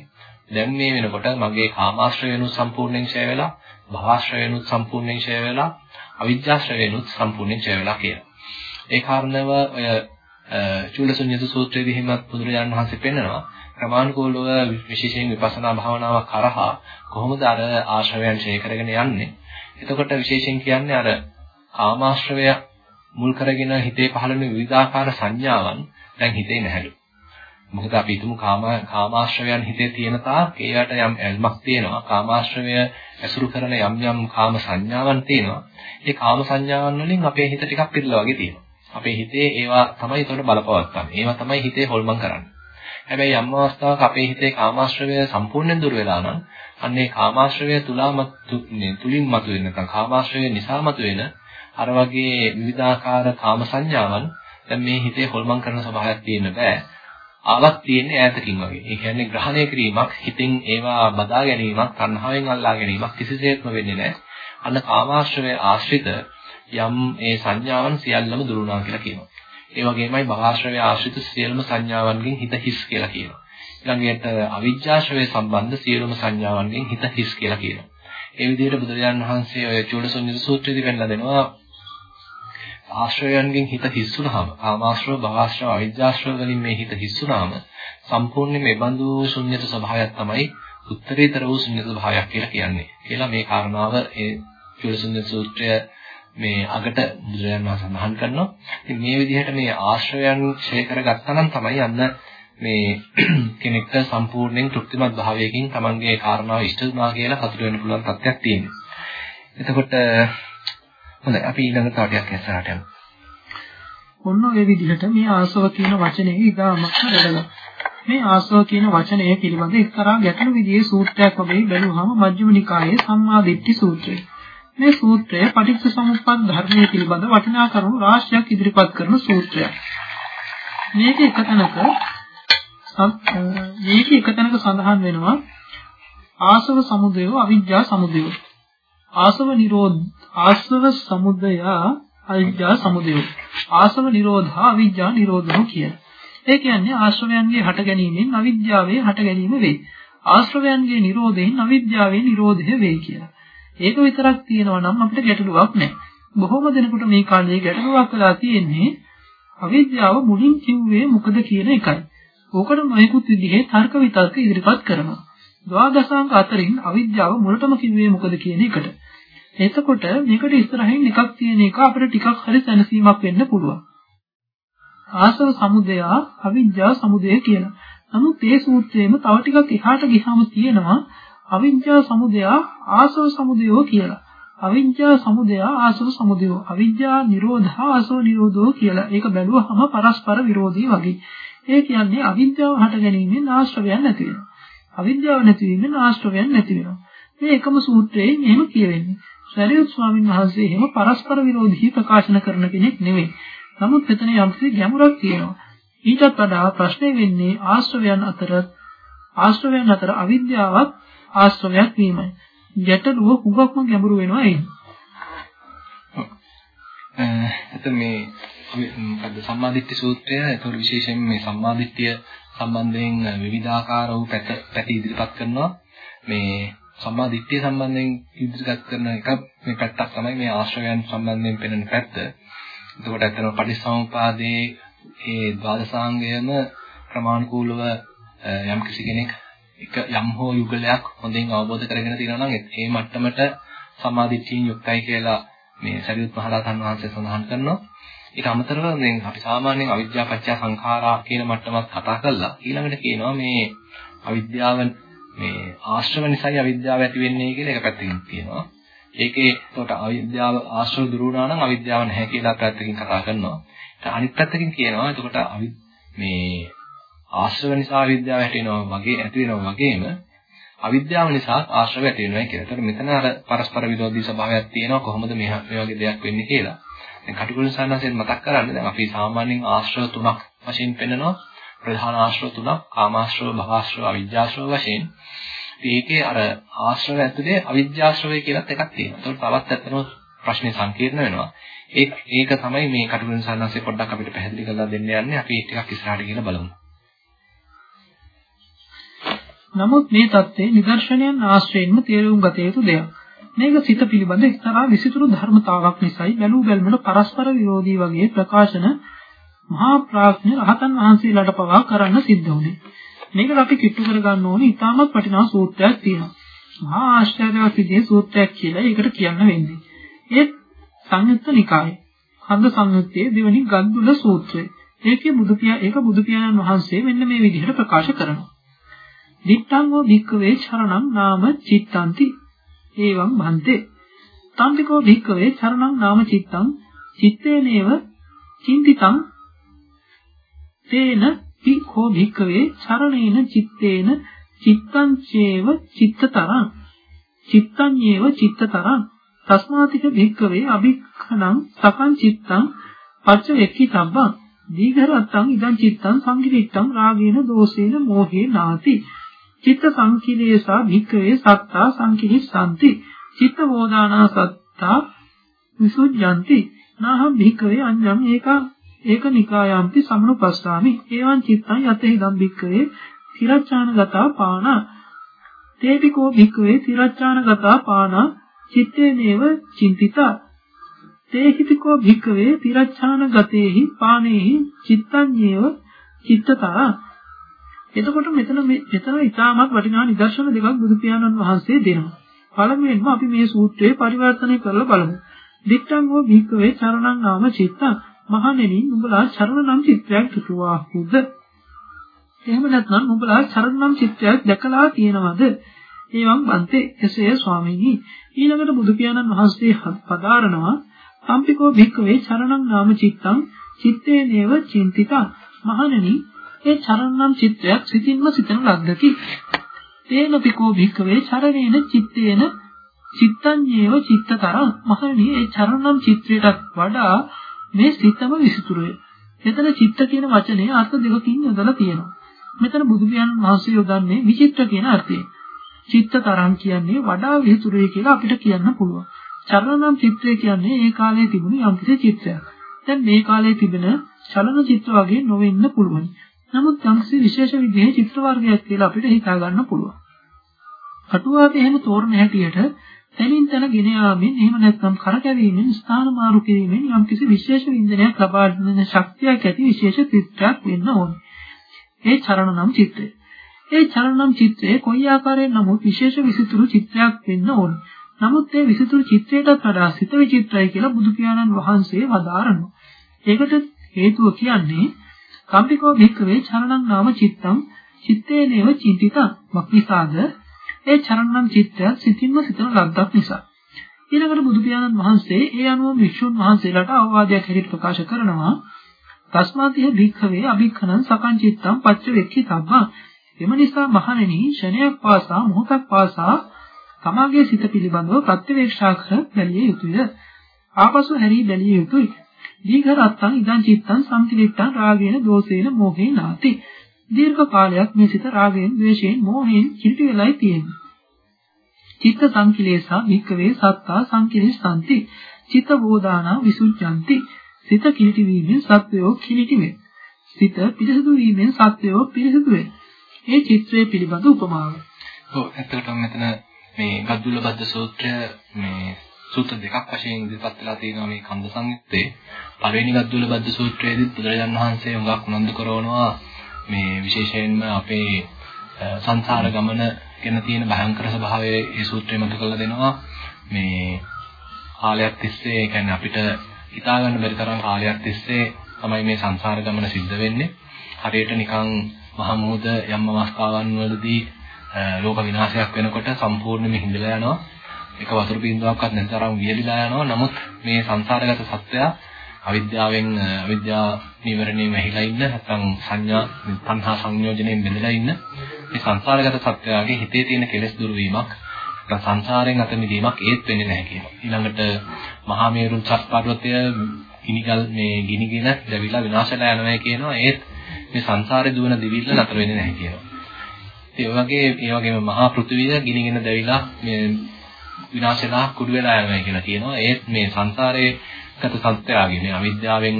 දැන් මේ වෙනකොට මගේ කාමාශ්‍රයනුත් සම්පූර්ණයෙන් ඡය වෙලා භවශ්‍රයනුත් සම්පූර්ණයෙන් ඡය වෙලා අවිජ්ජාශ්‍රයනුත් සම්පූර්ණයෙන් ඡය වෙලා කියලා. ඒ කාරණාව ඔය චූලසුඤ්ඤත සූත්‍රයේදී හිමත් බුදුරජාණන් වහන්සේ පෙන්නනවා ක්‍රමානුකූලව විශේෂයෙන් විපස්සනා භාවනාව කරහා කොහොමද අර ආශ්‍රවයන් ඡය කරගෙන යන්නේ. එතකොට විශේෂයෙන් කියන්නේ අර කාමාශ්‍රවය මුල් කරගෙන හිතේ පහළන විවිධාකාර සංඥාවන් දැන් හිතේ නැහැලු. මොකද අපි හිතමු කාම කාමාශ්‍රවයන් හිතේ තියෙන තාක් ඒවට යම් ඇල්මක් තියෙනවා. කාමාශ්‍රවය ඇසුරු කරන යම් යම් කාම සංඥාවන් තියෙනවා. ඒ කාම සංඥාවන් වලින් අපේ හිත ටිකක් පිරලා වගේ තියෙනවා. අපේ හිතේ ඒවා තමයි ඒකට බලපවත්තන්නේ. ඒවා තමයි හිතේ හොල්මන් කරන්නේ. හැබැයි යම් අවස්ථාවක අපේ හිතේ කාමාශ්‍රවය සම්පූර්ණයෙන් දුර වෙලා නම් අන්නේ කාමාශ්‍රවය තුලාම තුලින් මතුවෙන නැත්නම් කාමාශ්‍රවය නිසා මතුවෙන අර වගේ විවිධාකාර කාම සංඥාවන් දැන් මේ හිතේ හොල්මන් කරන ස්වභාවයක් තියෙන්න බෑ. ආවක් තියෙන්නේ ඈතකින් වගේ. ඒ කියන්නේ ග්‍රහණය කිරීමක්, හිතින් ඒවා බදා ගැනීමක්, තණ්හාවෙන් අල්ලා ගැනීමක් කිසිසේත්ම වෙන්නේ නැහැ. අන්න කාමාශ්‍රවයේ ආශ්‍රිත යම් ඒ සංඥාවන් සියල්ලම දුරුණා කියලා කියනවා. ඒ වගේමයි භවආශ්‍රවයේ ආශ්‍රිත සියලුම සංඥාවන්ගෙන් හිත හිස් කියලා කියනවා. ඊළඟට අවිජ්ජාශ්‍රවයේ සම්බන්ධ සියලුම සංඥාවන්ගෙන් හිත හිස් කියලා කියනවා. ඒ විදිහට බුදුරජාණන් වහන්සේ ඔය චූලසුඤ්ඤත සූත්‍රයේදී පෙන්නලා දෙනවා ආශ්‍රයයන්ගෙන් හිත හිස්සුනහම කාමාශ්‍රව භවආශ්‍රව අවිජ්ජාශ්‍රව වලින් මේ හිත හිස්සුනහම සම්පූර්ණයෙන් මේ බඳු ශුන්්‍යත ස්වභාවයක් තමයි උත්තරීතර වූ ශුන්්‍යත ස්වභාවයක් කියලා කියන්නේ. කියලා මේ කාරණාව ඒ චූලසුඤ්ඤත සූත්‍රය මේ අගට බුදුරජාණන් වහන්සේ සඳහන් කරනවා. ඉතින් මේ විදිහට මේ ආශ්‍රයයන් ඡේ කරගත්තා නම් තමයි අන්න මේ (clears throat) කෙනෙක්ට සම්පූර්ණයෙන් තෘප්තිමත් භාවයකින් තමන්ගේ කාරණාව ඉෂ්ට වුණා කියලා හසුර වෙන්න පුළුවන් තත්ත්වයක් තියෙනවා. එතකොට හොඳයි අපි ඊළඟ තාටියක් ඉස්සරහට යමු. ඔන්න ඔය විදිහට මේ ආසව කියන වචනේ ඉතාමත් වැදගත්. මේ ආසව කියන වචනය පිළිබඳ එක්තරා ගැටළු විදිහේ සූත්‍රයක් වගේ බැලුවහම මජ්ක්‍ධිම නිකායේ සම්මා දිට්ඨි සූත්‍රය. මේ සූත්‍රය පටිච්ච සමුප්පන්න ධර්මයේ පිළිබඳ වටිනා කරුණු රාශියක් ඉදිරිපත් කරන සූත්‍රයක්. මේක එක තැනක මේක එක තැනක සඳහන් වෙනවා ආසව සමුදය අවිජ්ජා සමුදය ආසව නිරෝධ ආසව සමුදය අවිජ්ජා සමුදය ආසව නිරෝධා අවිජ්ජා නිරෝධෝ කියන. ඒ කියන්නේ ආශ්‍රවයන්ගේ හට ගැනීමෙන් අවිද්‍යාවේ හට ගැනීම වේ. ආශ්‍රවයන්ගේ නිරෝධයෙන් අවිද්‍යාවේ නිරෝධය වේ කියලා. ඒක විතරක් තියෙනවා නම් අපිට ගැටලුවක් නැහැ. බොහෝම දෙනෙකුට මේ කාලේ ගැටලුවක් වෙලා තියෙන්නේ අවිද්‍යාව මුලින් කිව්වේ මොකද කියන එකයි. ඕකට නොයෙකුත් විදිහේ තර්ක විතර්ක ඉදිරිපත් කරනවා. ද්වාදසාංග අතරින් අවිද්‍යාව මුලටම කිව්වේ මොකද කියන එකට. එතකොට මේකට ඉස්සරහින් එකක් තියෙන එක අපිට ටිකක් හරි සැනසීමක් වෙන්න පුළුවන්. ආසව සමුදය අවිද්‍යා සමුදය කියලා. නමුත් මේ සූත්‍රයේම තව ටිකක් එහාට ගියාම තියෙනවා අවිද්‍යා සමුදය ආසව සමුදයෝ කියලා. අවිද්‍යා සමුදය ආසව සමුදයෝ අවිද්‍යා නිරෝධා ආසව නිරෝධෝ කියලා. ඒක බැලුවහම පරස්පර විරෝධී වගේ. ඒ කියන්නේ අවිද්‍යාව හට ගැනීමෙන් ආශ්‍රවයන් නැති වෙනවා. අවිද්‍යාව නැතිවීමෙන් ආශ්‍රවයන් නැති වෙනවා. මේ එකම සූත්‍රයේ මෙහෙම කියවෙන්නේ. සරියුත් ස්වාමීන් වහන්සේ එහෙම පරස්පර විරෝධී ප්‍රකාශන කරන කෙනෙක් නෙවෙයි. නමුත් මෙතන යම්කිසි ගැඹුරක් තියෙනවා. ඊටත් වඩා ප්‍රශ්නේ වෙන්නේ ආශ්‍රවයන් අතර ආශ්‍රවයන් අතර අවිද්‍යාවත් ආශ්‍රවයක් වීමයි. ගැටලුව හුඟක්ම ගැඹුරු වෙනවා එන්නේ. එතන මේ මොකද්ද සම්මාදිට්ඨි සූත්‍රය ඒතකොට විශේෂයෙන් මේ සම්මාදිට්ඨිය සම්බන්ධයෙන් විවිධාකාර වූ පැත පැති ඉදිරිපත් කරනවා මේ සම්මාදිට්ඨිය සම්බන්ධයෙන් ඉදිරිපත් කරන එක මේ පැත්තක් තමයි මේ ආශ්‍රයයන් සම්බන්ධයෙන් පෙනෙන පැත්ත. එතකොට ඇත්තටම පටිසමුපාදයේ ඒ ද්වාදසාංගයම ක්‍රමානුකූලව යම් කිසි කෙනෙක් එක යම් හෝ යුගලයක් හොඳින් අවබෝධ කරගෙන තියෙනවා නම් ඒ මට්ටමට සම්මාදිට්ඨියෙන් යුක්තයි කියලා මේ සරියුත් මහරහතන් වහන්සේ සඳහන් කරනවා. ඊට අමතරව දැන් අපි සාමාන්‍යයෙන් අවිද්‍යාව පත්‍ය සංඛාරා කියන මට්ටමත් කතා කළා. ඊළඟට කියනවා මේ අවිද්‍යාව මේ ආශ්‍රව නිසායි අවිද්‍යාව ඇති වෙන්නේ කියලා එක පැත්තකින් කියනවා. ඒකේ එතකොට අවිද්‍යාව ආශ්‍රව දුරු වුණා නම් අවිද්‍යාව නැහැ කියලා පැත්තකින් කතා කරනවා. ඊට අනිත් පැත්තකින් කියනවා එතකොට මේ ආශ්‍රව නිසා අවිද්‍යාව ඇති වෙනවා වගේ ඇති වෙනවා වගේම අවිද්‍යාව නිසා ආශ්‍රව ඇති වෙනවා කියලා. ඒතර මෙතන අර පරස්පර විරෝධී ස්වභාවයක් තියෙනවා කොහොමද මේ මේ වගේ දෙයක් වෙන්නේ කියලා. දැන් කටුකුරුන් සාන්නසෙන් මතක් කරන්නේ දැන් අපි සාමාන්‍යයෙන් ආශ්‍රව තුනක් වශයෙන් පෙන්නනවා. ප්‍රධාන ආශ්‍රව තුනක් කාමාශ්‍රව, භවආශ්‍රව, අවිජ්ජාශ්‍රව වශයෙන්. ඒකේ අර ආශ්‍රව ඇතුලේ අවිජ්ජාශ්‍රවය කියලාත් එකක් තියෙනවා. ඒතකොට තවත් ඇත්තම ප්‍රශ්නේ සංකීර්ණ වෙනවා. ඒක ඒක තමයි මේ කටුකුරුන් සාන්නසෙ පොඩ්ඩක් අපිට පැහැදිලි කරලා දෙන්න යන්නේ. අපි ටිකක් ඉස්සරහට ගිහලා බලමු. නමුත් මේ தත්ත්වයේ නිදර්ශනයන් ආශ්‍රයෙන්ම තේරුම් ගත යුතු දෙයක්. මේක සිත පිළිබඳ එක්තරා විසිතුරු ධර්මතාවක් නිසායි බැලූ බැලමට පරස්පර විරෝධී වගේ ප්‍රකාශන මහා ප්‍රඥ රහතන් වහන්සේලාට පවා කරන්න සිද්ධ වුණේ. මේකට අපි කිට්ටු කරගන්න ඕනේ ඉතාමත් වටිනා සූත්‍රයක් තියෙනවා. මහා ආශ්චර්යවත් විදිහේ සූත්‍රයක් කියලා ඒකට කියන්න වෙන්නේ. ඒ සංයුත්ත නිකායේ හන්ද සංයුත්තේ දෙවනි ගන්දුල සූත්‍රය. ඒකේ බුදු පියා ඒක බුදු පියාණන් වහන්සේ මෙන්න මේ විදිහට ප්‍රකාශ කරනවා. දිත්තංගෝ භික්කවේ චරණං නාම චිත්තಂತಿ එවං භන්තේ තම්පිකෝ භික්කවේ චරණං නාම චිත්තං චිත්තේනේව චින්තිතං තේන පිකෝ භික්කවේ චරණේන චිත්තේන චිත්තං චේව චිත්තතරං. චිත්තං යේව චිත්තතරං. තස්මාතික භික්කවේ අභික්ඛනං සකං චිත්තං පච්ච වෙක්කි තබ්බං දීඝරත්තං ඉදං චිත්තං සංකිරිට්ඨං රාගේන දෝෂේන මෝහේ නාති. චිත්ත සංකිලේසා භික්ඛවේ සත්තා සංකිලිස්සanti චිත්ත වෝදානා සත්තා විසුද්ධ්‍යಂತಿ නාහම් භික්ඛවේ අඤ්ඤම් ඒකං ඒක නිකායම්පි සමනුපස්සාමි. ඒවං චිත්තං යතෙහි දම් භික්ඛවේ තිරච්ඡානගතා පාන. තේපිකෝ භික්ඛවේ තිරච්ඡානගතා පානා. චිත්තේනේව චින්තිතා. තේහිතිකෝ භික්ඛවේ තිරච්ඡානගතේහි පානේහි චිත්තඤ්ඤේව චිත්තතා. එතකොට මෙතන මෙතන ඉතාමත් වටිනා නිදර්ශන දෙකක් බුදු පියාණන් වහන්සේ දෙනවා. පළමුවෙන්ම අපි මේ සූත්‍රයේ පරිවර්තනය කරලා බලමු. දිත්තං වූ භික්ඛවේ චරණං නාම චිත්තං. මහණෙනි නුඹලා චරණ නම් චිත්‍රයක් තුතුවාහුද? එහෙම නැත්නම් නුඹලා චරණ නම් චිත්‍රයක් දැකලා තියෙනවද? එවං බන්තේ එසේ ස්වාමීනි ඊළඟට බුදු පියාණන් වහන්සේ පදාරනවා සම්පිකෝ භික්ඛවේ චරණං නාම චිත්තං චිත්තේ නේව චින්තිතා මහණෙනි ඒ චරණම් චිත්තයක් සිතින්ම සිතන ලද්දකි තේන පිකෝ භික්ඛවේ චරණේන චිත්තේන චිත්තඤ්ඤේව චිත්තතරං මහණෙනි ඒ චරණම් චිත්‍රයටත් වඩා මේ සිතම විසිතුරුය මෙතන චිත්ත කියන වචනේ අර්ථ දෙකකින් යොදලා තියෙනවා මෙතන බුදු පියාණන් වහන්සේ යොදන්නේ විචිත්‍ර කියන අර්ථයෙන් චිත්තතරං කියන්නේ වඩා විසිතුරුයි කියලා අපිට කියන්න පුළුවන් චලනනම් චිත්‍රය කියන්නේ ඒ කාලේ තිබුණු යම්කිසි චිත්‍රයක්. දැන් මේ කාලේ තිබෙන චලන චිත්‍ර වගේ නොවෙන්න පුළුවන්. නමුත් යම්කිසි විශේෂ විදිහේ චිත්‍ර වර්ගයක් කියලා අපිට හිතා ගන්න පුළුවන්. අටුවාවේ එහෙම තෝරන හැටියට තනින් තන ගෙන යාමෙන් එහෙම නැත්නම් කරකැවීමෙන් ස්ථාන මාරු කිරීමෙන් යම්කිසි විශේෂ වින්දනයක් ලබා දෙන ශක්තියක් ඇති විශේෂ චිත්‍රයක් වෙන්න ඕනේ. ඒ චරණනම් චිත්‍රය. ඒ චරණනම් චිත්‍රය කොයි ආකාරයෙන් නමුත් විශේෂ විසිතුරු චිත්‍රයක් වෙන්න ඕනේ. නමුත් ඒ විසිතුරු චිත්‍රයටත් වඩා සිත විචිත්‍රයි කියලා බුදු පියාණන් වහන්සේ වදාරනවා. ඒකට හේතුව කියන්නේ කම්පිකෝ භික්ඛවේ චරණං නාම චිත්තං චිත්තේ නේව චින්තිතං මක්නිසාද ඒ චරණං චිත්තය සිතින්ම සිතන ලද්දක් නිසා. ඊළඟට බුදු පියාණන් වහන්සේ ඒ අනුව වික්ෂුන් වහන්සේලාට අවවාදයක් හැටියට ප්‍රකාශ කරනවා තස්මාතිය භික්ඛවේ අභික්ඛනං සකං චිත්තං පච්ච වෙක්ඛි තබ්බා එම නිසා මහණෙනි ෂණයක් පාසා මොහොතක් පාසා තමාගේ සිත පිළිබඳව ප්‍රත්‍යවේක්ෂා කර බැලිය යුතුය. ආපසු හැරී බැලිය යුතුය. දීඝරත්තං ඉදං චිත්තං සම්තිලිට්ඨං රාගේන දෝෂේන මෝහේන නාති. දීර්ඝ කාලයක් මේ සිත රාගයෙන්, ද්වේෂයෙන්, මෝහයෙන් කිලිටි වෙලයි තියෙන්නේ. චිත්ත සංකිලේසා වික්කවේ සත්තා සංකිලිස්සanti. චිත්ත බෝධානා විසුද්ධಂತಿ. සිත කිලිටි වීමෙන් සත්වයෝ කිලිටි වේ. සිත පිරිසිදු වීමෙන් සත්වයෝ පිරිසිදු වේ. මේ චිත්‍රයේ පිළිබඳ උපමාව. ඔව් ඇත්තටම මෙතන මේ ගද්දුල බද්ද සූත්‍රය මේ සූත්‍ර දෙකක් වශයෙන් ඉදිරිපත් වෙලා තියෙනවා මේ කන්ද සංයුත්තේ. පළවෙනි ගද්දුල බද්ද සූත්‍රයේදී බුදුරජාණන් වහන්සේ උඟක් උනන්දු කරනවා මේ විශේෂයෙන්ම අපේ සංසාර ගමන ගැන තියෙන භයංකර ස්වභාවය මේ සූත්‍රය මත කරලා දෙනවා. මේ කාලයක් තිස්සේ ඒ කියන්නේ අපිට හිතා ගන්න බැරි තරම් කාලයක් තිස්සේ තමයි මේ සංසාර ගමන සිද්ධ වෙන්නේ. හරියට නිකන් මහ මුහුද යම් අවස්ථාවන් වලදී ලෝක විනාශයක් වෙනකොට සම්පූර්ණයෙන්ම හිඳලා යනවා. එක වතුර බින්දුවක්වත් නැති තරම් වියලිලා යනවා. නමුත් මේ සංසාරගත සත්‍යය අවිද්‍යාවෙන් අවිද්‍යා නිවරණයෙන් වැහිලා ඉන්න නැත්නම් සංඥා තණ්හා සංයෝජනයෙන් බැඳලා ඉන්න මේ සංසාරගත සත්‍යයගේ හිතේ තියෙන කෙලෙස් දුරු වීමක් සංසාරයෙන් අත මිදීමක් ඒත් වෙන්නේ නැහැ කියනවා. ඊළඟට මහා මේරුන් සත් පර්වතය ගිනිගල් මේ ගිනිගෙන දැවිලා විනාශලා යනවා කියනවා. ඒත් මේ සංසාරේ දුවන දිවිල්ල නතර වෙන්නේ නැහැ කියනවා. ඒ වගේ ඒ වගේම මහා පෘථිවිය ගිනිගෙන දැවිලා මේ විනාශ වෙලා කුඩු වෙලා යනවා කියලා කියනවා. ඒත් මේ සංසාරයේ ගත සත්‍යයගේ මේ අවිද්‍යාවෙන්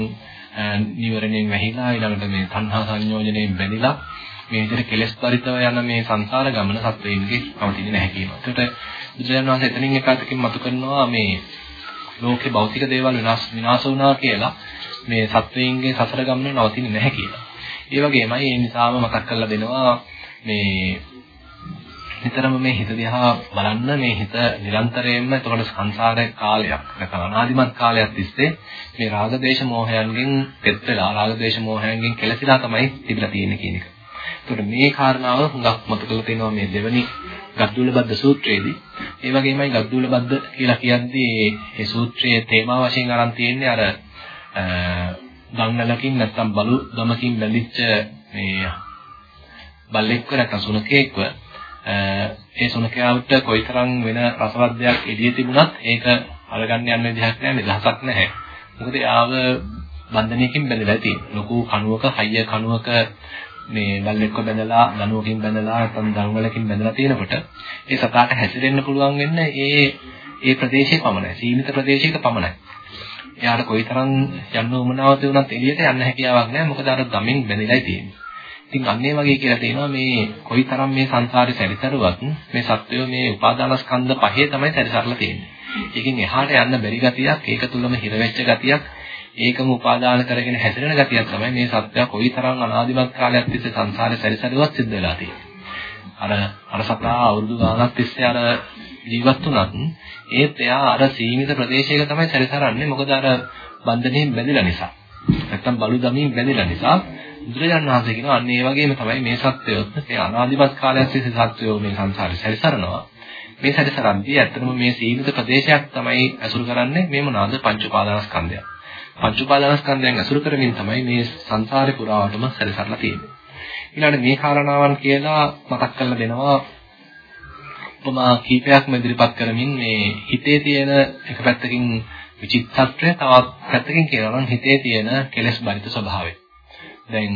නිවරණයෙන් වැහිලා ඊළඟට මේ තණ්හා සංයෝජනයෙන් බැඳිලා මේ විදිහට කෙලෙස් පරිතව යන මේ සංසාර ගමන සත්වයින්ගේ පවතින්නේ නැහැ කියනවා. ඒකට බුදුරජාණන් වහන්සේ එතනින් එක අතකින් මතු කරනවා මේ ලෝකේ භෞතික දේවල් විනාශ විනාශ වුණා කියලා මේ සත්වයින්ගේ සසර ගමන නවතින්නේ නැහැ කියලා. ඒ වගේමයි ඒ නිසාම මතක් කරලා දෙනවා මේ නිතරම මේ හිත දිහා බලන්න මේ හිත නිරන්තරයෙන්ම එතකොට සංසාර කාලයක් නැත්නම් අනාදිමත් කාලයක් තිස්සේ මේ රාග දේශ මොහයන්ගෙන් පෙත් වෙලා රාග දේශ මොහයන්ගෙන් කෙලසිලා තමයි තිබිලා තියෙන්නේ කියන එක. එතකොට මේ කාරණාව හුඟක් මතක කරලා තියෙනවා මේ දෙවනි ගද්දුල බද්ද සූත්‍රයේදී. ඒ වගේමයි ගද්දුල බද්ද කියලා කියද්දී මේ සූත්‍රයේ තේමා වශයෙන් අරන් තියෙන්නේ අර ගංගලකින් නැත්නම් බලු ගමකින් බැඳිච්ච මේ බල්ලෙක්ව නැත්නම් සුනකයෙක්ව ඒ සුනකයාට කොයිතරම් වෙන රසවත් දෙයක් එළිය තිබුණත් ඒක අරගන්න යන විදිහක් නැහැ නිදහසක් නැහැ. මොකද යාව බන්ධනයකින් බැඳලා තියෙන්නේ. ලොකු කණුවක හයිය කණුවක මේ බල්ලෙක්ව බැඳලා දනුවකින් බැඳලා නැත්නම් දරුවලකින් බැඳලා තියෙනකොට ඒ සතාට හැසිරෙන්න පුළුවන් වෙන්නේ ඒ ඒ ප්‍රදේශයේ පමණයි. සීමිත ප්‍රදේශයක පමණයි. එයාට කොයිතරම් යන්න උමනාව තිබුණත් එළියට යන්න හැකියාවක් නැහැ. මොකද අර ගමින් බැඳලායි තියෙන්නේ. ඉතින් අන්නේ වගේ කියලා තියෙනවා මේ කොයිතරම් මේ සංසාරේ සැරිසරුවත් මේ සත්වය මේ උපාදානස්කන්ධ පහේ තමයි සැරිසරලා තියෙන්නේ. ඒකෙන් එහාට යන්න බැරි ගතියක්, ඒක තුලම හිර වෙච්ච ගතියක්, ඒකම උපාදාන කරගෙන හැසිරෙන ගතියක් තමයි මේ සත්වය කොයිතරම් අනාදිමත් කාලයක් තිස්සේ සංසාරේ සැරිසරුවත් සිද්ධ වෙලා තියෙන්නේ. අර අර සතා අවුරුදු ගාණක් තිස්සේ අර ජීවත් වුණත් ඒත් එයා අර සීමිත ප්‍රදේශයක තමයි සැරිසරන්නේ. මොකද අර බන්ධනයෙන් බැඳිලා නිසා. නැත්තම් බලු දමින් බැඳිලා නිසා බුදුරජාණන් වහන්සේ කියනවා අන්න ඒ වගේම තමයි මේ සත්වයොත් මේ අනාදිමත් කාලයක් තිස්සේ සත්වයෝ මේ සංසාරේ සැරිසරනවා. මේ සැරිසරන්දී ඇත්තටම මේ සීමිත ප්‍රදේශයක් තමයි අසුරු කරන්නේ මේ මොනවාද පංච උපාදානස්කන්ධය. පංච උපාදානස්කන්ධයන් අසුරු කරමින් තමයි මේ සංසාරේ පුරාවටම සැරිසරලා තියෙන්නේ. ඊළඟට මේ කාරණාවන් කියලා මතක් කරලා දෙනවා උපමා කීපයක්ම ඉදිරිපත් කරමින් මේ හිතේ තියෙන එක පැත්තකින් විචිත්තත්වය තවත් පැත්තකින් කියනවා නම් හිතේ තියෙන කෙලෙස් බරිත ස්වභාවය. දැන්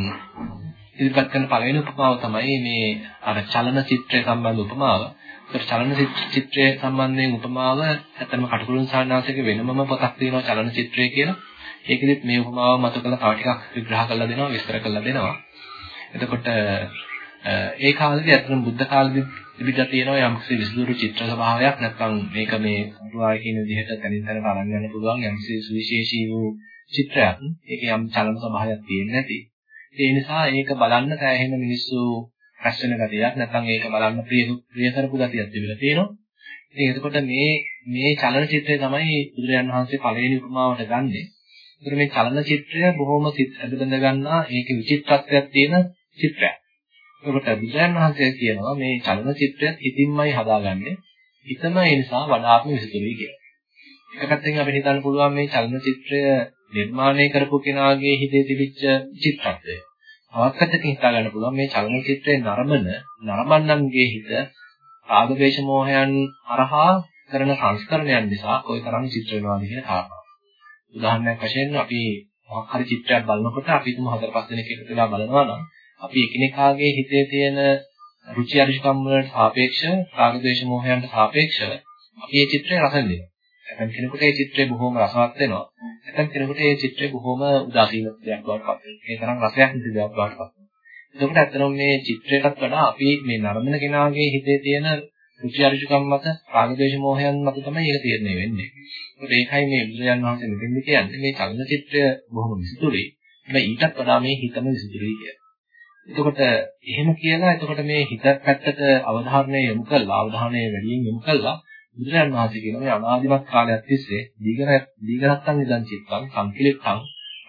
ඉදිරිපත් කරන පළවෙනි උපමාව තමයි මේ අර චලන චිත්‍රය සම්බන්ධ උපමාව. ඒතර චලන චිත්‍රය සම්බන්ධයෙන් උපමාව ඇත්තම කටුකුරුන් සාන්නාසික වෙනමම පොතක් තියෙනවා චලන චිත්‍රය කියලා. ඒකෙදිත් මේ උපමාව මත කළ තව ටිකක් විග්‍රහ කරලා දෙනවා විස්තර කරලා දෙනවා. එතකොට ඒ කාලේදී අතන බුද්ධ කාලේදී තිබිලා තියෙනවා යම්කිසි විසුදුරු චිත්‍ර ස්වභාවයක් නැත්නම් මේක මේ අරුවාය කියන විදිහට තනින් තනට අරන් යන්න පුළුවන් යම්කිසි සුවිශේෂී වූ චිත්‍රයක්. ඒකේ යම් චලන ස්වභාවයක් තියෙන්නේ නැති. ඒ නිසා ඒක බලන්න සෑහෙන මිනිස්සු රැස් වෙන ගතියක් නැත්නම් ඒක බලන්න ප්‍රිය ප්‍රිය කරපු ගතියක් තිබිලා තියෙනවා. ඉතින් එතකොට මේ මේ චලන චිත්‍රය තමයි බුදුරජාන් වහන්සේ පළවෙනි උපමාවට ගන්නෙ. ඒතර මේ චලන චිත්‍රය බොහොම සිත් ඇදබඳ ගන්නා ඒකේ විචිත්‍රත්වයක් තියෙන චිත්‍රයක්. ඒකට බුදුරජාන් වහන්සේ කියනවා මේ චලන චිත්‍රයත් හිතින්මයි හදාගන්නේ. හිතම ඒ නිසා වඩාත්ම විසිතුරුයි කියලා. එක පැත්තකින් අපිට හිතන්න පුළුවන් මේ චලන චිත්‍රය නිර්මාණය කරපු කෙනාගේ හිතේ තිබිච්ච චිත්‍රත්වය. තවත් පැත්තකින් හිතා ගන්න පුළුවන් මේ චලන චිත්‍රයේ නරඹන නරඹන්නන්ගේ හිත රාගදේශ මොහයන් හරහා කරන සංස්කරණයන් නිසා කොයිතරම් චිත්‍ර වෙනවද කියන කාරණාව. උදාහරණයක් වශයෙන් අපි මොකක් හරි චිත්‍රයක් බලනකොට අපි තුමු හතර පහ දෙනෙක් එකතු වෙලා බලනවා නම් අපි එකිනෙකාගේ හිතේ තියෙන රුචි අරුචිකම් වලට සාපේක්ෂව රාගදේශ මොහයන්ට සාපේක්ෂව අපි මේ චිත්‍රය රස විඳිනවා. ඇතම් කෙනෙකුට මේ චිත්‍රය බොහොම රසවත් වෙනවා. ඇතම් කෙනෙකුට මේ චිත්‍රය බොහොම උදාසීන දෙයක් බවට පත් වෙනවා. ඒ තරම් රසයක් නැති දෙයක් බවට පත් වෙනවා. එතකොට ඇත්තටම මේ චිත්‍රයටත් වඩා අපි මේ නරඹන කෙනාගේ හිතේ තියෙන රුචි අරුචිකම් මත රාගදේශ මොහයන් මත තමයි ඒක තීරණය වෙන්නේ. ඒකට ඒකයි මේ බුදුරජාන් වහන්සේ මෙතෙන්දි කියන්නේ මේ චලන චිත්‍රය බොහොම විසිතුරුයි. හැබැයි ඊටත් වඩා මේ හිතම විසිතුරුයි කියලා. එතකොට එහෙම කියලා එතකොට මේ හිත පැත්තට අවධානය යොමු කළා අවධානය වැඩියෙන් යොමු කළා බුදුරජාන් වහන්සේ කියන මේ අනාදිමත් කාලයක් තිස්සේ දීගර දීගරත්තන් ඉඳන් චිත්තං සංකලිට්ඨං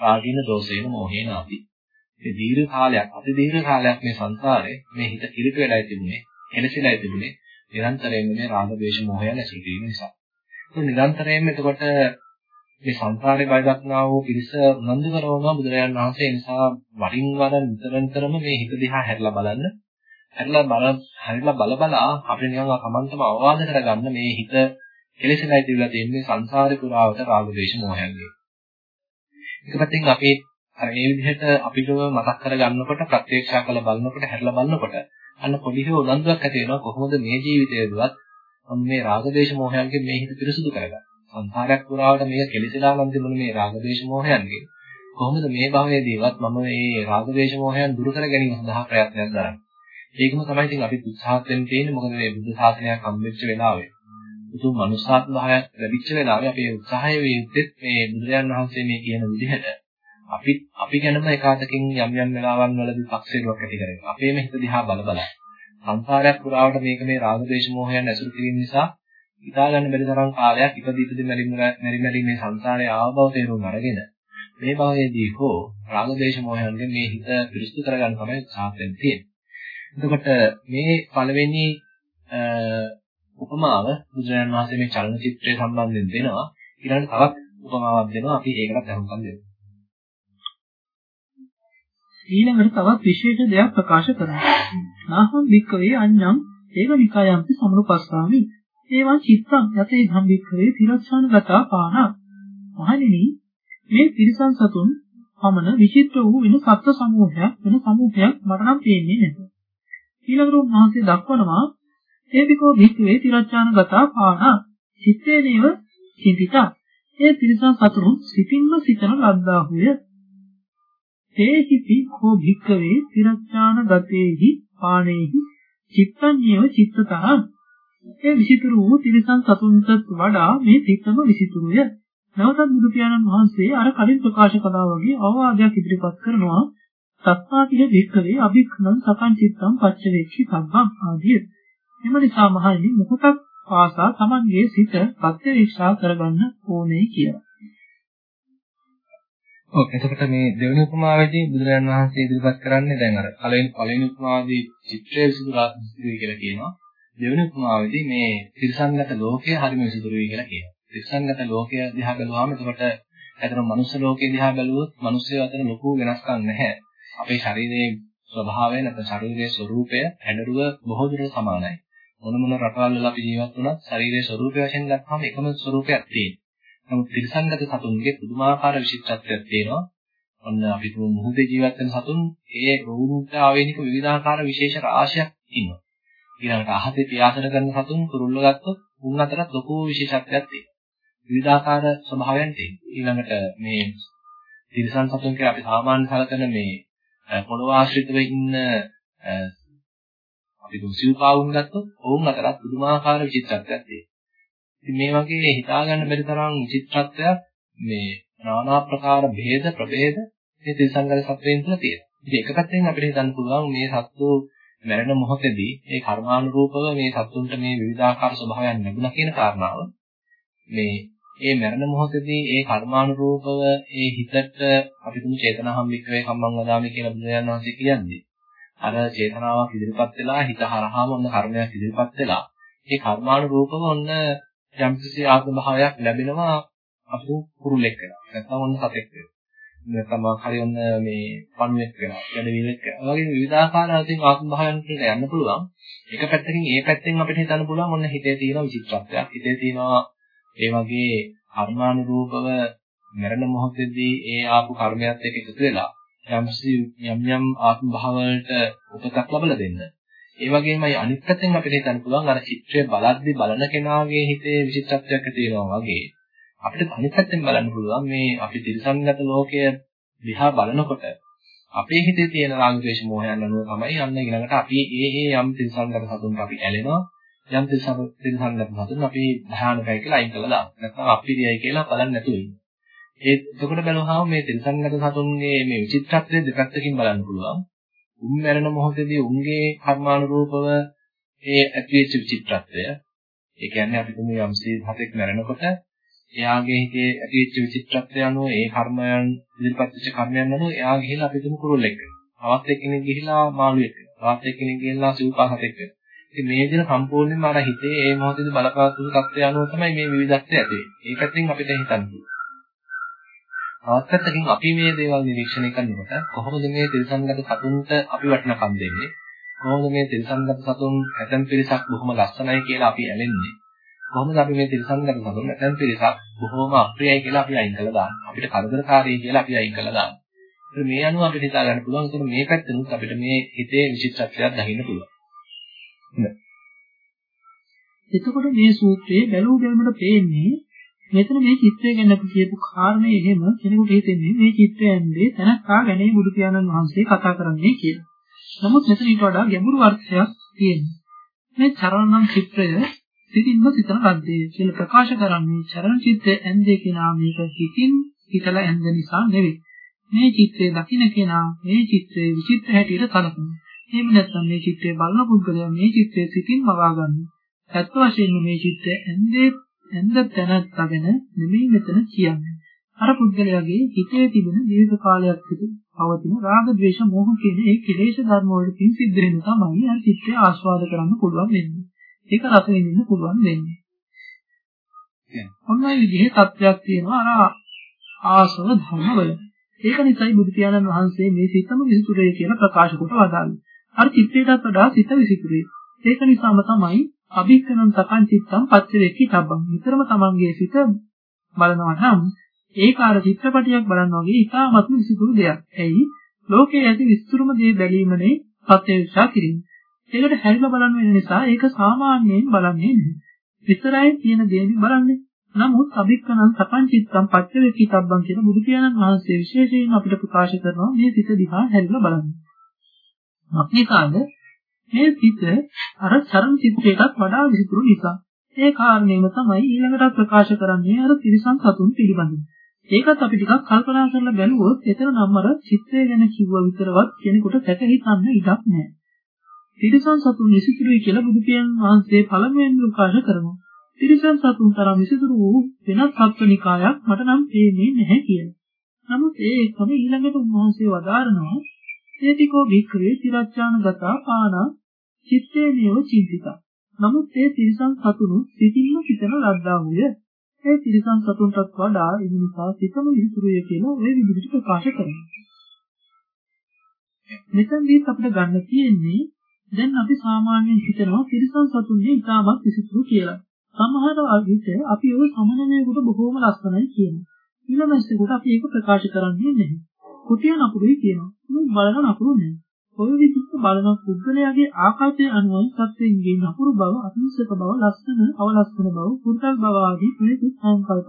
රාගින දෝෂේන මොහේන ආදී. මේ දීර්ඝ කාලයක් අති දීර්ඝ කාලයක් මේ සංසාරේ මේ හිත කිරිට වෙලා තිබුණේ එලසිලා තිබුණේ නිරන්තරයෙන් මේ රාග දේශ මොහයන් ඇසුරු කිරීම නිසා. ඒ නිරන්තරයෙන්ම එතකොට මේ සංසාරේ බය දක්නා වූ පිරිස උනන්දු කරනවා බුදුරජාණන් වහන්සේ නිසා වරින් වර නිතරම මේ හිත දිහා හැරිලා බලන්න. හැරිලා බල හැරිලා බල බල අපිට නිකන් කමන්තම අවවාද කරගන්න මේ හිත කෙලෙසයි තිබිලා තියෙන්නේ සංසාරේ පුරාවට රාග දේශ මොහයන්ගේ. එක පැත්තකින් අපි අර මේ විදිහට අපිටම මතක් කරගන්නකොට ප්‍රත්‍යක්ෂා කළ බලනකොට හැරිලා බලනකොට අන්න පොඩි හෝ උනන්දුවක් ඇති වෙනවා කොහොමද මේ ජීවිතයේදවත් මේ රාගදේශ මොහයන්ගෙන් මේ හිත පිරිසුදු කරගන්නේ. සංසාරයක් පුරාවට මේක කෙලිසලා නම් තිබුණ මේ රාගදේශ මොහයන්ගෙන් කොහොමද මේ භවයේදීවත් මම මේ රාගදේශ මොහයන් දුරු කර ගැනීම සඳහා ප්‍රයත්නයක් දරන්නේ. ඒකම තමයි ඉතින් අපි උත්සාහත් වෙන්න තියෙන්නේ මොකද මේ බුද්ධ ශාසනයක් හම්බෙච්ච වෙලාවේ. උතුම් මනුෂ්‍යාත්ම භාවයක් ලැබිච්ච වෙලාවේ අපේ උත්සාහය වේද්දෙත් මේ බුදුරජාණන් වහන්සේ මේ කියන විදිහට අපි අපි ගැනම එකාතකින් යම් යම් වෙලාවන් වලදී පක්ෂේරුවක් ඇති කරගෙන අපේම හිත දිහා බල බල සංසාරයක් පුරාවට මේක මේ රාග දේශ මොහයන් ඇසුරු කිරීම නිසා හිතා ගන්න බැරි තරම් කාලයක් ඉපදි ඉපදි මෙරි මෙරි මේ සංසාරයේ ආවව තේරුම් අරගෙන මේ භවයේදී හෝ රාග දේශ මොහයන්ගෙන් මේ හිත පිරිසිදු කරගන්න තමයි උත්සාහ වෙන්නේ තියෙන්නේ. එතකොට මේ පළවෙනි උපමාව බුදුරජාණන් වහන්සේ මේ චලනචිත්‍රය සම්බන්ධයෙන් දෙනවා. ඊළඟට තවත් උපමාවක් දෙනවා. අපි ඒකටත් අහුම්කම් දෙමු. ඊළඟට තවත් විශේෂ දෙයක් ප්‍රකාශ කරනවා. නාහම් වික්කවේ අඤ්ඤං ඒව නිකායන්ති සමනුපස්සාමි. ඒවා චිත්තං යතේ ධම් වික්කවේ තිරච්ඡාන ගතා පාන. මහණෙනි මේ තිරසන් සතුන් පමණ විචිත්‍ර වූ වෙන සත්ත්ව සමූහයක් වෙන සමූහයක් මට නම් පේන්නේ නැහැ. ඊළඟට උන්වහන්සේ දක්වනවා ඒබිකෝ වික්කවේ තිරච්ඡාන ගතා පාන. චිත්තේනේව චින්තිතා. ඒ තිරසන් සතුන් සිතින්ම සිතන ලද්දාහුය. තේහිති කෝ භික්කවේ තිරච්ඡාන ගතේහි පාණේහි චිත්තඤ්ඤේව චිත්තතරං ඒ විසිතුරු වූ තිරිසන් සතුන්ට වඩා මේ සිතම විසිතුරුය. නැවතත් බුදු පියාණන් වහන්සේ අර කලින් ප්‍රකාශ කළා වගේ අවවාදයක් ඉදිරිපත් කරනවා සත්පාතිය භික්කවේ අභික්ඛනං සකං චිත්තං පච්චවේක්ෂි සම්බම් ආදිය. එම නිසා මහණනි මොකටක් පාසා Tamanගේ සිත පත්‍යවේක්ෂා කරගන්න ඕනේ කියලා. ඔව් එතකොට මේ දෙවෙනි උපමාවේදී බුදුරජාණන් වහන්සේ ඉදිරිපත් කරන්නේ දැන් අර පළවෙනි පළවෙනි උපමාවේදී චිත්‍රයේ විසුදුරා කියලා කියනවා. දෙවෙනි උපමාවේදී මේ තිරසංගත ලෝකය හරිම විසුදුරුයි කියලා කියනවා. තිරසංගත ලෝකය දිහා බැලුවාම එතකොට ඇත්තටම මනුස්ස ලෝකය දිහා බැලුවොත් මිනිස්සු අතර ලොකු වෙනස්කම් නැහැ. අපේ ශරීරයේ ස්වභාවය නැත්නම් ශරීරයේ ස්වરૂපය හැඩරුව බොහෝ දුරට සමානයි. මොන මොන රටවල් වල අපි ජීවත් වුණත් ශරීරයේ ස්වરૂපය වශයෙන් ගත්තාම එකම ස්වરૂපයක් තියෙනවා. නමුත් ත්‍රිසංගත සතුන්ගේ පුදුමාකාර විශිෂ්ටත්වයක් තියෙනවා. ඔන්න අපි තුමු මුහුදේ ජීවත් වෙන සතුන් ඒ රෝහුත් ආවේනික විවිධාකාර විශේෂ රාශියක් ඉන්නවා. ඊළඟට අහසේ පියාසන කරන සතුන් කුරුල්ල ගත්තොත් උන් අතරත් ලොකු විශේෂත්වයක් තියෙනවා. විවිධාකාර ස්වභාවයන් තියෙනවා. ඊළඟට මේ තිරසන් සතුන් කියලා අපි සාමාන්‍ය සලකන මේ පොළොව ආශ්‍රිතව ඉන්න අපි දුන් සිව්පාවුන් ගත්තොත් ඔවුන් අතරත් පුදුමාකාර විචිත්‍රත්වයක් තියෙනවා. මේ වගේ හිතාගන්න බැරි තරම් විචිත්‍රත්වයක් මේ নানা ආකාර ભેද ප්‍රභේද මේ තිසංගල සත්වයන් තුළ තියෙනවා. ඉතින් එක පැත්තෙන් අපිට හිතන්න පුළුවන් මේ සත්තු මැරෙන මොහොතේදී ඒ කර්මානුරූපව මේ සත්තුන්ට මේ විවිධාකාර ස්වභාවයන් ලැබුණා කියන කාරණාව මේ ඒ මරණ මොහොතේදී ඒ කර්මානුරූපව ඒ හිතට අපි තුමු චේතනාහම් වික්‍රේ කම්මං වදාමි කියලා බුදුරජාණන් වහන්සේ කියන්නේ. අර චේතනාවක් ඉදිරිපත් වෙලා හිත හරහාම ඔන්න කර්මයක් ඉදිරිපත් වෙලා ඒ කර්මානුරූපව ඔන්න යම්කිසි ආත්ම භාවයක් ලැබෙනවා අපු කුරුලෙක් වෙනවා. නැත්නම් ඔන්න සතෙක් වෙනවා. නැත්නම් හරි ඔන්න මේ පණුවෙක් වෙනවා. ගැඩවිලෙක් වෙනවා. ඒ වගේ විවිධාකාර අතින් ආත්ම භාවයන්ට යන්න පුළුවන්. එක පැත්තකින් ඒ පැත්තෙන් අපිට හිතන්න පුළුවන් ඔන්න හිතේ තියෙන විචිත්‍රත්වයක්. හිතේ තියෙනවා ඒ වගේ කර්මානුරූපව මරණ මොහොතේදී ඒ ආපු කර්මයක් එක්ක එකතු වෙලා යම්සි යම් යම් ආත්ම භාවවලට උපතක් ලබලා දෙන්න. ඒ වගේමයි අනිත් පැත්තෙන් අපිට හිතන්න පුළුවන් අර චිත්‍රය බලද්දී බලන කෙනාගේ හිතේ විචිත්තත්වයක් තියෙනවා වගේ අපිට අනිත් පැත්තෙන් බලන්න පුළුවන් මේ අපි තිරසංගත ලෝකය දිහා බලනකොට අපේ හිතේ තියෙන රාග ද්වේෂ මොහයන් අනුව තමයි යන්න ඊළඟට අපි ඒ ඒ යම් තිරසංගත සතුන්ට අපි ඇලෙනවා යම් තිරසංගත සතුන් අපි භයානකයි කියලා අයින් කළා දාන්න. නැත්නම් අපිරියයි කියලා බලන්නේ නැතුව ඉන්න. ඒ එතකොට බලවහම මේ තිරසංගත සතුන්ගේ මේ විචිත්‍රත්වය දෙපැත්තකින් බලන්න පුළුවන්. උන් මරණ මොහොතේදී උන්ගේ කර්මානුරූපව ඒ ඇතිවෙච්ච විචිත්‍රත්වය ඒ කියන්නේ අපි තුමු යම් සීහතෙක් මරනකොට එයාගේ හිතේ ඇතිවෙච්ච විචිත්‍රත්වය අනුව ඒ කර්මයන් ඉදිරිපත් වෙච්ච කර්මයන් අනුව එයා ගිහිල්ලා අපි තුමු කුරුල්ලෙක් වෙනවා. තවත් එක්කෙනෙක් ගිහිල්ලා මාළුවෙක් වෙනවා. තවත් එක්කෙනෙක් ගිහිල්ලා සිව්පාසතෙක් වෙනවා. ඉතින් මේ විදිහට සම්පූර්ණයෙන්ම අර හිතේ ඒ මොහොතේදී බලපාතුණු තත්ත්වය අනුව තමයි මේ විවිධත්වය ඇති වෙන්නේ. ඒකෙන් අපිට හිතන්න පුළුවන්. තවත් පැත්තකින් අපි මේ දේවල් නිරීක්ෂණය කරනකොට කොහොමද මේ තිරසංගත සතුන්ට අපි වටිනකම් දෙන්නේ? කොහොමද මේ තිරසංගත සතුන් ඇතම් පිරිසක් බොහොම ලස්සනයි කියලා අපි ඇලෙන්නේ? කොහොමද අපි මේ තිරසංගත සතුන් ඇතම් පිරිසක් බොහොම අප්‍රියයි කියලා අපි අයින් කළා දාන්නේ? අපිට කරදරකාරී කියලා අපි අයින් කළා දාන්නේ. මේ අනුව අපිට හිතා ගන්න පුළුවන්. ඒකට මේ පැත්තෙනුත් අපිට මේ හිතේ විචිත්‍රත්වයක් දකින්න පුළුවන්. එතකොට මේ සූත්‍රයේ බැලූ බැලමට පේන්නේ මෙතන මේ චිත්‍රය ගැන අපි කියපු කාරණේ එහෙම කෙනෙකුට හිතෙන්නේ මේ චිත්‍රය ඇන්දේ තනක්කා ගැනේ බුදු පියාණන් වහන්සේ කතා කරන්නේ කියලා. නමුත් මෙතන ඊට වඩා ගැඹුරු අර්ථයක් තියෙනවා. මේ චරණම් චිත්‍රය සිතින්ම සිතන ලද්දේ කියලා ප්‍රකාශ කරන්නේ චරණ චිත්‍රය ඇන්දේ කෙනා මේක හිතින් හිතලා ඇන්ද නිසා නෙවෙයි. මේ චිත්‍රය දකින්න කෙනා මේ චිත්‍රයේ විචිත්‍ර හැටියට සැලකනවා. එහෙම නැත්නම් මේ චිත්‍රය බලන පුද්ගලයා මේ චිත්‍රය සිතින් මවා ගන්නවා. ඇත්ත වශයෙන්ම මේ චිත්‍රය ඇන්දේ ඇඳ තැනත්ගෙන නෙමෙයි මෙතන කියන්නේ. අර පුද්ගලයාගේ හිතේ තිබෙන දීර්ඝ කාලයක් සිට පවතින රාග, ద్వේෂ, මෝහ කියන ඒ කෙලෙස් ධර්ම වලකින් සිද්ධ වෙන තමයි අර චිත්‍රය ආස්වාද කරන්න පුළුවන් වෙන්නේ. ඒක රස විඳින්න පුළුවන් වෙන්නේ. ඔන්නයි විදිහේ තත්ත්වයක් තියෙනවා අර ආසව ධර්මවල. ඒක නිසායි බුදු පියාණන් වහන්සේ මේ සිතම විසිතුරේ කියලා ප්‍රකාශ කොට වදාළේ. අර චිත්‍රයටත් වඩා සිත විසිතුරේ. ඒක නිසාම තමයි අභික්කනං සකං චිත්තං පච්චවේක්ඛි තබ්බං. විතරම තමන්ගේ සිත බලනවා නම් ඒක අර චිත්‍රපටියක් බලනවා වගේ ඉතාමත්ම විසිතුරු දෙයක්. එයි ලෝකයේ ඇති විස්තරුම දේ බැලීමනේ ප්‍රත්‍යක්ෂා කිරීම. ඒකට හැරිලා බලන්න වෙන නිසා ඒක සාමාන්‍යයෙන් බලන්නේ නැහැ. විතරයි කියන දේනි බලන්නේ. නමුත් අභික්කනං සපං චිත්තං පච්චවේකීතබ්බං කියන බුදු පියාණන් වහන්සේ විශේෂයෙන් අපිට ප්‍රකාශ කරනවා මේ සිත දිහා හැරිලා බලන්න. අපි කාද මේ සිත අර චරණ චිත්තයටත් වඩා විසිතුරු නිසා. ඒ කාරණේම තමයි ඊළඟට ප්‍රකාශ කරන්නේ අර තිරිසන් සතුන් පිළිබඳව. ඒකත් අපි ටිකක් කල්පනා කරලා බැලුවොත් එතන නම් අර චිත්තය ගැන කිව්ව විතරවත් කෙනෙකුට සැක හිතන්න ඉඩක් නැහැ. තිරිසන් සතුන් විසිතුරුයි කියලා බුදු පියාණන් වහන්සේ පළමුවෙන් ප්‍රකාශ කරනවා. තිරිසන් සතුන් තරම් විසිතුරු වූ වෙනත් සත්වනිකායක් මට නම් පේන්නේ නැහැ කියලා. නමුත් ඒ එකම ඊළඟට උන්වහන්සේ වදාරනවා තේතිකෝ භික්ඛවේ තිරච්ඡාන ගතා පානා චිත්තේනියෝ චින්තිතා. නමුත් ඒ තිරසන් සතුණු සිතින්ම සිතන ලද්දාහුය. ඒ තිරසන් සතුන්ටත් වඩා ඒ නිසා සිතම විසුරුය කියලා මේ විදිහට ප්‍රකාශ කරනවා. මෙතනදීත් අපිට ගන්න තියෙන්නේ දැන් අපි සාමාන්‍යයෙන් හිතනවා තිරසන් සතුන්ගේ ඉතාමත් විසිතුරු කියලා. සමහර අවිට අපි ඒක සමනලයකට බොහෝම ලස්සනයි කියනවා. ඊළඟට අපි ඒක ප්‍රකාශ කරන්නේ නැහැ. කුටිය නපුරුයි කියනවා. මොකද බලන නපුරු නැහැ. ඔය විදිහට බලන පුද්ගලයාගේ ආකාරය අනුව සත්‍යයේ නපුරු බව, අහිංසක බව, ලස්සන, අවලස්සන බව, පුරුතල් බව ආදී ප්‍රේත සංකල්ප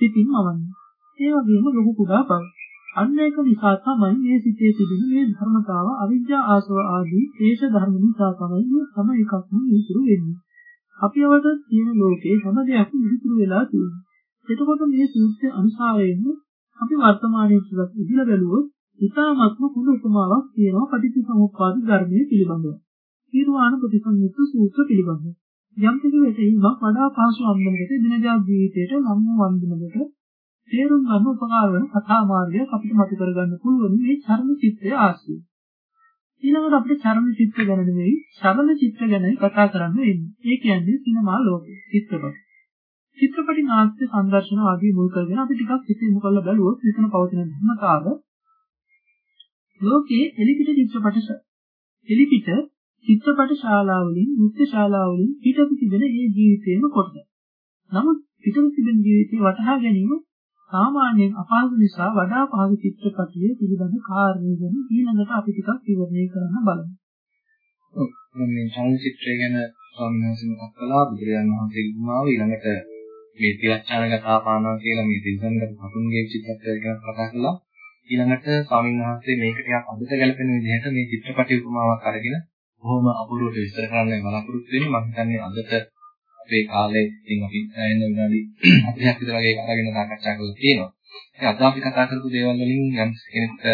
සිතින් අවන්නේ. ඒ වගේම ලොකු කුඩා බව. අන්න ඒක නිසා තමයි මේ සිතේ තිබෙන මේ ධර්මතාව අවිද්‍යා ආසව ආදී ශේෂ ධර්ම නිසා තමයි මේ සම එකක්ම ඉතුරු වෙන්නේ. අපි අවත තියෙන ලෝකේ හැම දෙයක්ම විසිතුරු වෙලා තියෙනවා. එතකොට මේ සූත්‍රය අනුසාරයෙන් අපි වර්තමානයේ සුලක් ඉදිරිය බැලුවොත් ඉතාමත්ම කුණු උපමාවක් තියෙනවා පටිච්චසමුප්පාද ධර්මයේ පිළිබඳව. නිර්වාණ ප්‍රතිසංයුක්ත සූත්‍ර පිළිබඳව. යම් කිසි වෙතීමක් වඩා පහසු අන්දමකට දිනදා ජීවිතයට නම් වන්දනකට තේරුම් ගන්න උපකාර වන කතා මාර්ගයක් අපිට මතු කරගන්න පුළුවන් මේ චර්ම චිත්‍රය ආශ්‍රය. ඊළඟට අපිට චරණ චිත්‍ර ගැන නෙවෙයි ශ්‍රවණ චිත්‍ර ගැනයි කතා කරන්න වෙන්නේ. ඒ කියන්නේ සිනමා ලෝකය, චිත්‍රපට. චිත්‍රපටි නාට්‍ය සංදර්ශන ආදී මුල් කරගෙන අපි ටිකක් හිතමු කරලා බලුවොත් මෙතන පවතින ධර්මතාව ලෝකයේ එලිපිට චිත්‍රපට එලිපිට චිත්‍රපට ශාලාවලින්, නෘත්‍ය ශාලාවලින් පිටත තිබෙන ඒ ජීවිතේම කොටස. නමුත් පිටත තිබෙන ජීවිතේ වටහා ගැනීම සාමාන්‍යයෙන් අපහසු නිසා වඩා පහසු චිත්‍රපටියේ පිළිබඳ කාරණේ ගැන ඊළඟට අපි ටිකක් විවරණය කරන්න බලමු. ඔව් මේ චලනචිත්‍රය ගැන ස්වාමීන් වහන්සේ මතක් කළා බුදුරජාණන් වහන්සේගේ උපමාව ඊළඟට මේ තිරච්ඡානගත ආපානවා කියලා මේ තිරසංගත හතුන්ගේ චිත්‍රපටය ගැන කතා කළා. ඊළඟට ස්වාමීන් වහන්සේ මේක ටිකක් අදට ගැලපෙන විදිහට මේ චිත්‍රපටි උපමාවක් අරගෙන බොහොම අපූර්වට විස්තර කරන්න බලාපොරොත්තු වෙන්නේ මම හිතන්නේ අදට අපේ කාලේ ඉතින් අපි එන විනාඩි 40ක් විතර වගේ අරගෙන සාකච්ඡා කරලා තියෙනවා. ඉතින් අද අපි කතා කරපු දේවල් වලින් යම් කෙනෙකුට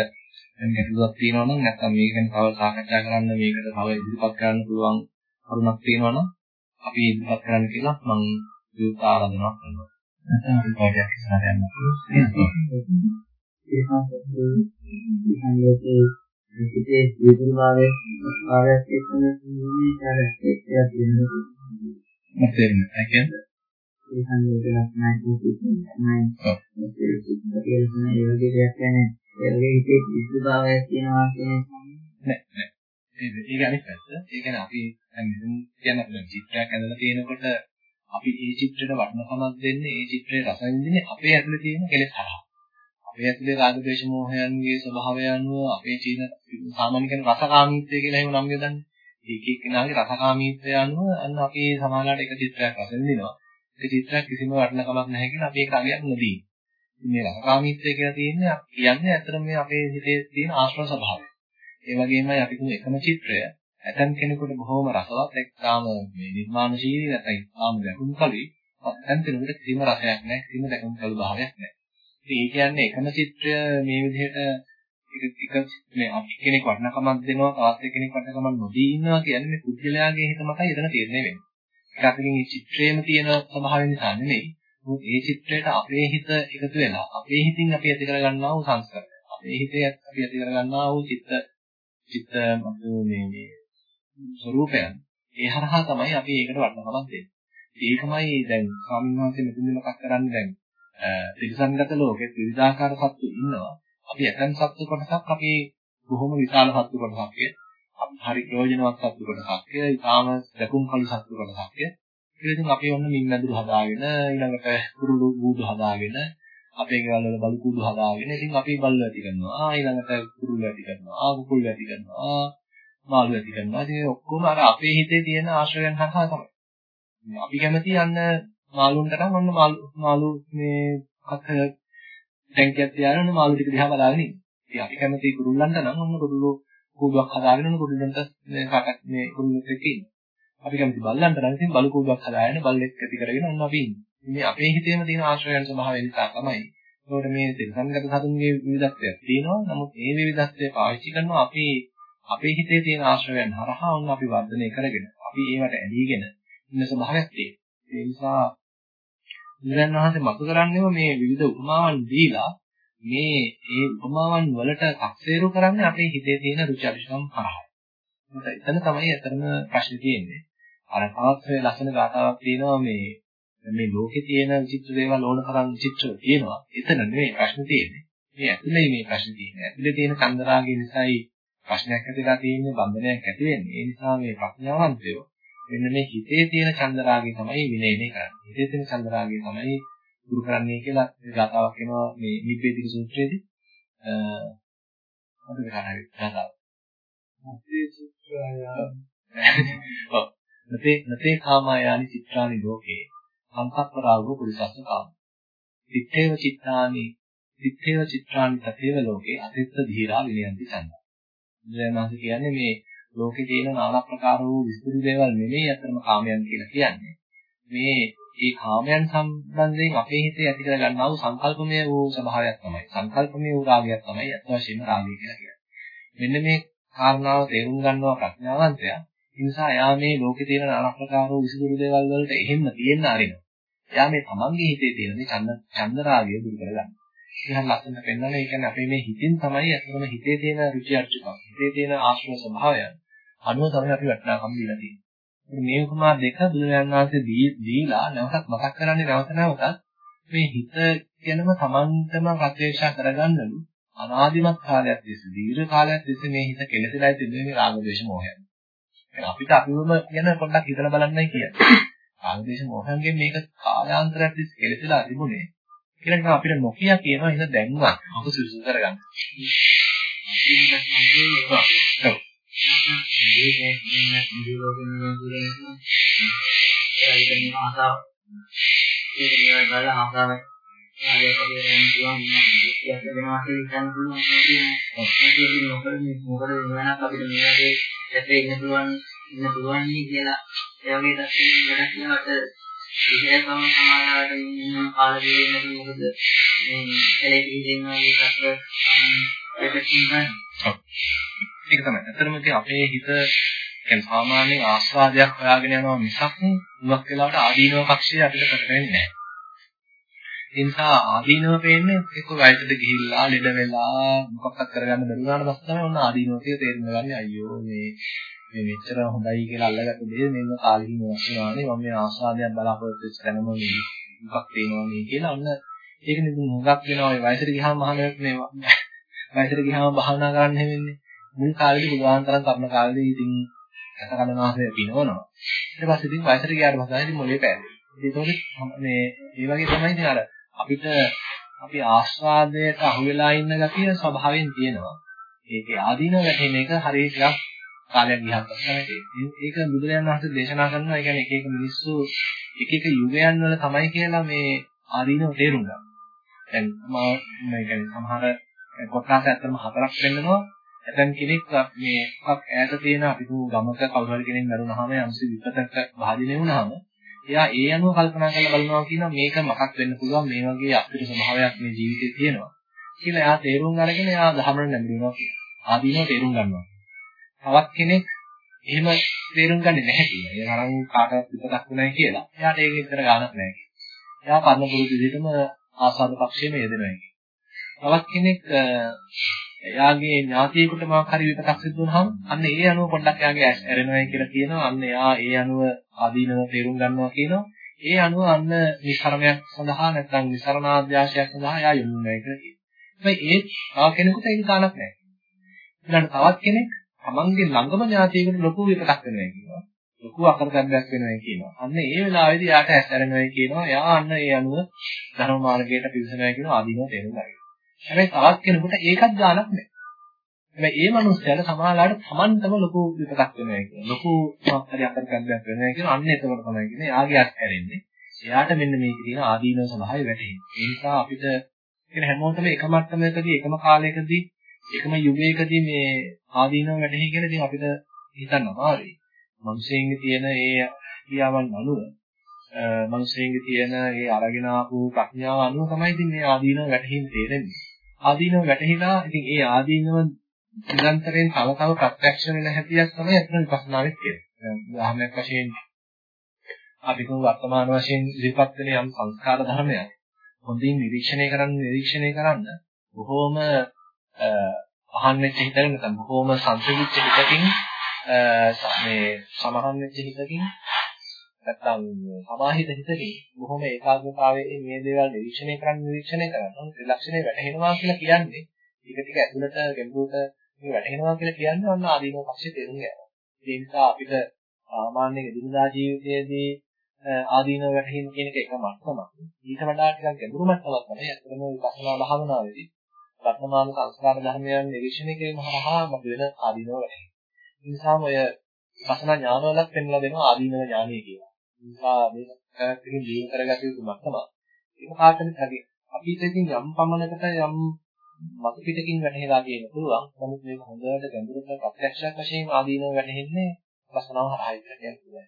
ගැටලුවක් තියෙනවා නම් නැත්නම් මේක ගැන තව සාකච්ඡා කරන්න මේකට තව ඉදිරිපත් කරන්න පුළුවන් කරුණක් තියෙනවා නම් අපි ඉදිරිපත් කරන්න කියලා මම විවෘත ආරාධනාවක් කරනවා. නැත්නම් අපි පාඩයක් ඉස්සරහට යන්න පුළුවන්. ඒකේ විදුලිභාවයේ භාවයක් එක්කම මේ කාර්යයක් එක්කලා තියෙනවා. මොකද වෙන්නේ? ඒ කියන්නේ ඒ සංයෝජනක් නැහැ කියන්නේ ඒ වගේ දෙයක් නැහැ. ඒ වගේ හිතේ විදුලිභාවයක් තියෙනවා කියන්නේ නෑ නෑ. ඒක අනිත් පැත්ත. ඒ කියන්නේ අපි දැන් මෙතන කියන අපේ චිත්‍රයක් ඇඳලා තියෙනකොට අපි මේ චිත්‍රයට වටිනකමක් දෙන්නේ මේ චිත්‍රයේ රස විඳින්නේ අපේ ඇතුලේ තියෙන කෙලෙස් හරහා. අපේ ඇතුලේ රාග ද්වේෂ මෝහයන්ගේ ස්වභාවය අනුව අපේ චීන සාමාන්‍ය කියන රසකාමීත්වය කියලා එහෙම නම් යදන්නේ. එක එක්කෙනාගේ රසකාමීත්වය අනුව අන්න අපි සමාජලාට එක චිත්‍රයක් රස විඳිනවා. ඒ චිත්‍රයක් කිසිම වටිනකමක් නැහැ කියලා අපි ඒක අගයක් නොදී. මේ රසකාමීත්වය කියලා තියෙන්නේ කියන්නේ ඇත්තටම මේ අපේ හිතේ තියෙන ආශ්‍රව ස්වභාවය. ඒ වගේමයි අපි තුමු එකම චිත්‍රය ඇතන් කෙනෙකුට බොහොම රසවත් එක්තාම මේ නිර්මාණශීලී නැත්නම් තාම වැකුණු කලුයි ඇතන් කෙනෙකුට කිසිම රසයක් නැහැ කිසිම දැකුණු කලු භාවයක් නැහැ. ඉතින් ඒ කියන්නේ එකම චිත්‍රය මේ විදිහට එක එක මේ අපි කෙනෙක් වටිනකමක් දෙනවා තවත් කෙනෙක් වටිනකමක් නොදී ඉන්නවා කියන්නේ මේ පුද්ගලයාගේ හිත මතයි එතන තීරණය වෙන්නේ. ඒක අපින් මේ චිත්‍රයේම තියෙන ස්වභාවය නිසා නෙමෙයි. මොකද මේ චිත්‍රයට අපේ හිත එකතු වෙලා අපේ හිතින් අපි ඇති කරගන්නා වූ සංස්කාර. අපේ හිතේ අපි ඇති කරගන්නා වූ චිත්ත චිත්ත මේ මේ ස්වરૂපයන්. ඒ හරහා තමයි අපි ඒකට වටිනකමක් දෙන්නේ. ඒකමයි දැන් ස්වාමීන් වහන්සේ මෙතන මතක් කරන්නේ දැන් ත්‍රිසංගත ලෝකෙත් විවිධාකාර සත්තු ඉන්නවා. අපි ඇතන් සත්තු කොටසක් අපි බොහොම විශාල සත්තු කොටසක් හරි ප්‍රයෝජනවත් සත්තු කොටසක් ඉතාලම දැකුම් කළු සත්තු කොටසක් ඉතින් අපි ඔන්න මින්මැදුරු හදාගෙන ඊළඟට කුරුළු බූදු හදාගෙන අපේ ගෙවල් වල බලු කුඩු හදාගෙන ඉතින් අපි බල්ල ඇති කරනවා ඊළඟට කුරුළු ඇති කරනවා කුකුළු ඇති කරනවා මාළු ඇති කරනවා ඉතින් ඔක්කොම අර අපේ හිතේ තියෙන ආශ්‍රයයන් හරහා තමයි අපි කැමති යන්න මාළුන්ට නම් ඔන්න මාළු මාළු මේ අත ටැංකියක් තියාගෙන මාළු ටික දිහා බලාගෙන ඉන්නේ. ඉතින් අපි කැමති කුරුල්ලන්ට නම් ඔන්න කුරුල්ලෝ කූඩුවක් හදාගෙන ඔන්න කුරුල්ලන්ට මේ කටක් මේ කුරුල්ලෙක් එක්ක ඉන්නේ. අපි කැමති බල්ලන්ට නම් ඉතින් බලු කූඩුවක් හදාගෙන බල්ලෙක් ඇති කරගෙන ඔන්න අපි ඉන්නේ. මේ අපේ හිතේම තියෙන ආශ්‍රයයන් ස්වභාවය නිසා තමයි. ඒකට මේ තිරසංගත සතුන්ගේ විවිධත්වයක් තියෙනවා. නමුත් මේ විවිධත්වය පාවිච්චි කරනවා අපි අපේ හිතේ තියෙන ආශ්‍රයයන් හරහා ඔන්න අපි වර්ධනය කරගෙන අපි ඒවට ඇලීගෙන ඉන්න ස්වභාවයක් තියෙනවා. ඒ නිසා බුදුරන් වහන්සේ මතු කරන්නේම මේ විවිධ උපමාවන් දීලා මේ ඒ උපමාවන් වලට අක්සේරු කරන්නේ අපේ හිතේ තියෙන රුචි අරුචිකම් හරහා. එතන තමයි අතරම ප්‍රශ්නේ තියෙන්නේ. අර තවත් ලස්සන ගාතාවක් තියෙනවා මේ මේ ලෝකේ තියෙන විචිත්‍ර දේවල් ඕන තරම් විචිත්‍ර තියෙනවා. එතන නෙවෙයි ප්‍රශ්නේ තියෙන්නේ. මේ ඇතුලේ මේ ප්‍රශ්නේ තියෙන්නේ. ඇතුලේ තියෙන චන්දරාගය නිසායි ප්‍රශ්නයක් ඇතිලා තියෙන්නේ, බන්ධනයක් ඇති වෙන්නේ. ඒ නිසා මේ ප්‍රඥාවන්තයෝ මෙන්න මේ හිතේ තියෙන චන්දරාගය තමයි විනයනේ කරන්නේ. හිතේ තියෙන චන්දරාගය තමයි දුරු කරන්නේ කියලා ගාතාවක් එනවා මේ නිබ්බේධික සූත්‍රයේදී. අ මොකද කරන්නේ ගාතාව. අත්‍ය සූත්‍රය. ඔව්. නතේ නතේ කාමයානි චිත්‍රානි ලෝකේ සංකප්පරාගෝ පුරිසස්ස කාම. දිත්තේව චිත්තානි දිත්තේව චිත්‍රානි තතේව ලෝකේ අතිත්ත ධීරා විනයන්ති චන්දා. බුදුරජාණන් කියන්නේ මේ ලෝකේ තියෙන নানা ප්‍රකාර වූ විස්තර දේවල් නෙමෙයි අතරම කාමයන් කියලා කියන්නේ. මේ ඒ කාමයන් සම්බන්ධයෙන් අපේ හිතේ ඇති කර ගන්නා වූ සංකල්පමය වූ ස්වභාවයක් තමයි. සංකල්පමය වූ රාගයක් තමයි අත් වශයෙන්ම රාගය කියලා කියන්නේ. මෙන්න මේ කාරණාව තේරුම් ගන්නවා ප්‍රඥාවන්තයා. ඒ නිසා එයා මේ ලෝකේ තියෙන අනක්කාරෝ විසුදුරු දේවල් වලට එහෙම තියෙන්න ආරිනවා. එයා මේ තමන්ගේ හිතේ තියෙන මේ චන්ද චන්ද රාගය දුරු කරගන්නවා. ඉතින් ලස්සනට පෙන්වන්නේ ඒ කියන්නේ අපේ මේ හිතින් තමයි අතනම හිතේ තියෙන රුචි අරුචිකම්. හිතේ තියෙන ආශ්‍රය ස්වභාවයන් අනුව තමයි අපි වටිනාකම් දීලා තියෙන්නේ. මේ උපමා දෙක බුදුරජාණන් වහන්සේ දීලා නැවතත් මතක් කරන්නේ නැවත නැවතත් මේ හිත ගැනම තමන්ටම ප්‍රත්‍යක්ෂ කරගන්නලු අනාදිමත් කාලයක් තිස්සේ දීර්ඝ කාලයක් තිස්සේ මේ හිත කෙලෙසලා තිබෙන මේ රාග දේශ මොහයන්. එහෙනම් අපිට අපිවම ගැන පොඩ්ඩක් හිතලා බලන්නයි කියන්නේ. රාග දේශ මොහයන්ගෙන් මේක කාලාන්තරයක් තිස්සේ කෙලෙසලා තිබුණේ. කියලා නිකන් අපිට නොකිය කියනවා එහෙනම් දැන්වත් අපු සුසු කරගන්න. ඔව්. මේ මේ නිරෝධන වෙනවා ඒක මේ ආසාව ඒක දේවල් බලලා ආසාව ආයෙත් කරගෙන යනවා මේක වෙනවා කියලා හිතන්න පුළුවන් මේක මොකද මේ මොකද වෙනක් අපිට මේ වගේ ඇත්තේ ඉන්න පුළුවන් ඉන්න පුළුවන් කියලා ඒ වගේ දැක්කේ වැඩක් නෑවට විශේෂම සමාජාවට ඉන්න කාල වේලෙන්නේ මොකද මේ එලෙටි දෙනවා ඒකත් ඒක තමයි ඒක තමයි. ඇත්තටම ඉතින් අපේ හිත කියන්නේ සාමාන්‍ය ආස්වාදයක් හොයාගෙන යනවා මිසක් මුලක් වෙලාවට ආදීනව පක්ෂය අපිට ප්‍රකට වෙන්නේ නැහැ. ඒ නිසා ආදීනව පේන්නේ එක්ක වයසට ගිහිල්ලා ලෙඩ වෙලා මොකක්වත් කරගන්න බැරි වුණාට පස්සේ තමයි ඔන්න ආදීනව කියලා තේරුම් ගන්නේ. අයියෝ මේ මේ මෙච්චර හොඳයි කියලා අල්ලගත්ත දේ මෙන්න කාලෙකින් වෙනස් වෙනවානේ මම මේ ආස්වාදයක් බලාපොරොත්තු වෙච්ච තැනම මේ මොකක් පේනවා මේ කියලා ඔන්න ඒක නෙමෙයි හුඟක් වෙනවා. ඒ වයසට ගියාම මහානයක් මේ වයසට ගියාම භාවනා කරන්න හැමෙන්නේ මුල් කාලේදී බුදුහාම තරම් තරුණ කාලේදී ඉතින් කසකලනාසය පිනවනවා. ඊට පස්සේ ඉතින් වයසට ගියාට පස්සේ ඉතින් මොලේ පෑදෙනවා. ඒකෝට මේ මේ වගේ තමයි ඉතින් අර අපිට අපි ආස්වාදයට අහු වෙලා ඉන්න ගතිය ස්වභාවයෙන් තියෙනවා. ඒකේ ආදීන වැටෙන එක හරිය ටිකක් කාලයක් ගියහම තමයි ඒක බුදුරජාණන් වහන්සේ දේශනා කරනවා. ඒ කියන්නේ එක එක මිනිස්සු එක එක යුගයන් වල තමයි කියලා මේ ආදීනව තේරුම් ගන්න. දැන් මම මේ කියන්නේ සමහර කොටස් ඇත්තටම හතරක් වෙන්නනවා. ඇතන් කෙනෙක් මේ මොකක් ඈත තියෙන අපි දු ගමක කවුරු හරි කෙනෙක් මරුණාම යම්සි විපතක භාජනය වුණාම එයා ඒ අනුව කල්පනා කරලා බලනවා කියනවා මේක මොකක් වෙන්න පුළුවන් මේ වගේ අපිට ස්වභාවයක් මේ ජීවිතේ තියෙනවා කියලා එයා තේරුම් අරගෙන එයා ධර්මයෙන් නැඹුරුනවා ආදීනව තේරුම් ගන්නවා තවත් කෙනෙක් එහෙම තේරුම් ගන්නේ නැහැ කියලා. ඒ තරම් කාටවත් විපතක් වුණයි කියලා. එයාට ඒක විතර ගානක් නැහැ. එයා පරණ පුරුදු විදිහටම ආසාද පක්ෂයේම යෙදෙනවා. තවත් කෙනෙක් එයාගේ ඥාතියෙකුට මොකක් හරි විපතක් සිදු වුනහම අන්න ඒ අනුව පොඩ්ඩක් එයාගේ ඇස් ඇරෙනවායි කියලා කියනවා. අන්න එයා ඒ අනුව ආදීනව තේරුම් ගන්නවා කියනවා. ඒ අනුව අන්න නිසරණයක් සඳහා නැත්නම් නිසරණාධ්‍යාශයක් සඳහා එයා යොමු වෙනවා කියලා කියනවා. හැබැයි ඒ තව කෙනෙකුට ඒක ගානක් නැහැ. ඊළඟ තවත් කෙනෙක් තමන්ගේ ළඟම ඥාතියෙකුට ලොකු විපතක් වෙනවා කියනවා. ලොකු අකරතැබ්බයක් වෙනවා කියනවා. අන්න ඒ වෙලාවේදී යාට ඇස් ඇරෙනවා කියනවා. එයා අන්න ඒ අනුව ධර්ම මාර්ගයට පිවිසෙනවා කියනවා ආදීනව තේරුම් ගන්නවා. හැබැයි තවත් කෙනෙකුට ඒකත් ගාණක් නැහැ. හැබැයි ඒ මනුස්සයාට සමාලාට Tamanටම ලොකු විපතක් වෙනවා කියන. ලොකු මොකක්ද අකරකන්දයක් වෙනවා කියන අන්න එතකොට තමයි කියන්නේ යාගේ අත් හැරෙන්නේ. එයාට මෙන්න මේකේ තියෙන ආදීනව ස්වභාවය වැටහෙනවා. ඒ නිසා අපිට කියන හැමෝටම එක මට්ටමකදී එකම කාලයකදී එකම යුගයකදී මේ ආදීනව වැටහි කියලා ඉතින් අපිට හිතන්න අමාරුයි. මිනිස්සෙන්ගේ තියෙන ඒ ක්‍රියාවන් අනුව මිනිස්සෙන්ගේ තියෙන ඒ අරගෙන ආපු ප්‍රඥාව අනුව තමයි ඉතින් මේ ආදීනව වැටහින් තේරෙන්නේ. ආදීනව වැටහිලා ඉතින් ඒ ආදීනව නිරන්තරයෙන් තව තව ප්‍රත්‍යක්ෂ වෙන හැටියක් තමයි අතන විපස්සනාවෙත් කියන්නේ. උදාහරණයක් වශයෙන් අපි කොහොම වර්තමාන වශයෙන් ඉදිරිපත් වෙන යම් සංස්කාර ධර්මයක් හොඳින් නිරීක්ෂණය කරන්න නිරීක්ෂණය කරන්න බොහෝම අහන් වෙච්ච හිතකින් නැත්නම් බොහෝම සංසිඳිච්ච හිතකින් මේ සමහන් වෙච්ච හිතකින් නැත්නම් සමාහිත හිතකින් බොහොම ඒකාග්‍රතාවයෙන් මේ දේවල් නිරීක්ෂණය කරන්න නිරීක්ෂණය කරනවා. ත්‍රිලක්ෂණය වැටහෙනවා කියලා කියන්නේ ටික ටික ඇතුළට ගැඹුරට මේ වැටහෙනවා කියලා කියන්නේ අන්න ආදීනව පස්සේ තේරුම් ගන්නවා. ඒ නිසා අපිට සාමාන්‍ය එදිනදා ජීවිතයේදී ආදීනව වැටහින් කියන එක එක මට්ටමක්. ඊට වඩා ටිකක් ගැඹුරු මට්ටමක් තමයි අත්‍තරම විපස්සනා භාවනාවේදී. වර්තමාන සංස්කාර ධර්මයන් නිරීක්ෂණය කිරීම හරහා මතුවෙන ආදීනව වැටහෙන. ඒ නිසාම ඔය විපස්සනා ඥානවලත් පෙන්ලා දෙනවා ආදීනව ඥානය කියලා. මේක කරකින් දීන කරගත යුතු මට්ටමක්. ඒක කාටද හරි අපිට ඉතින් යම් පමණකට යම් මත පිටකින් වැටහෙලා කියන පුළුවන්. නමුත් මේක හොඳට ගැඹුරට ප්‍රත්‍යක්ෂයක් වශයෙන් ආදීනව වැටහෙන්නේ විපස්සනාව හරහා ඉස්සරහට යනවා.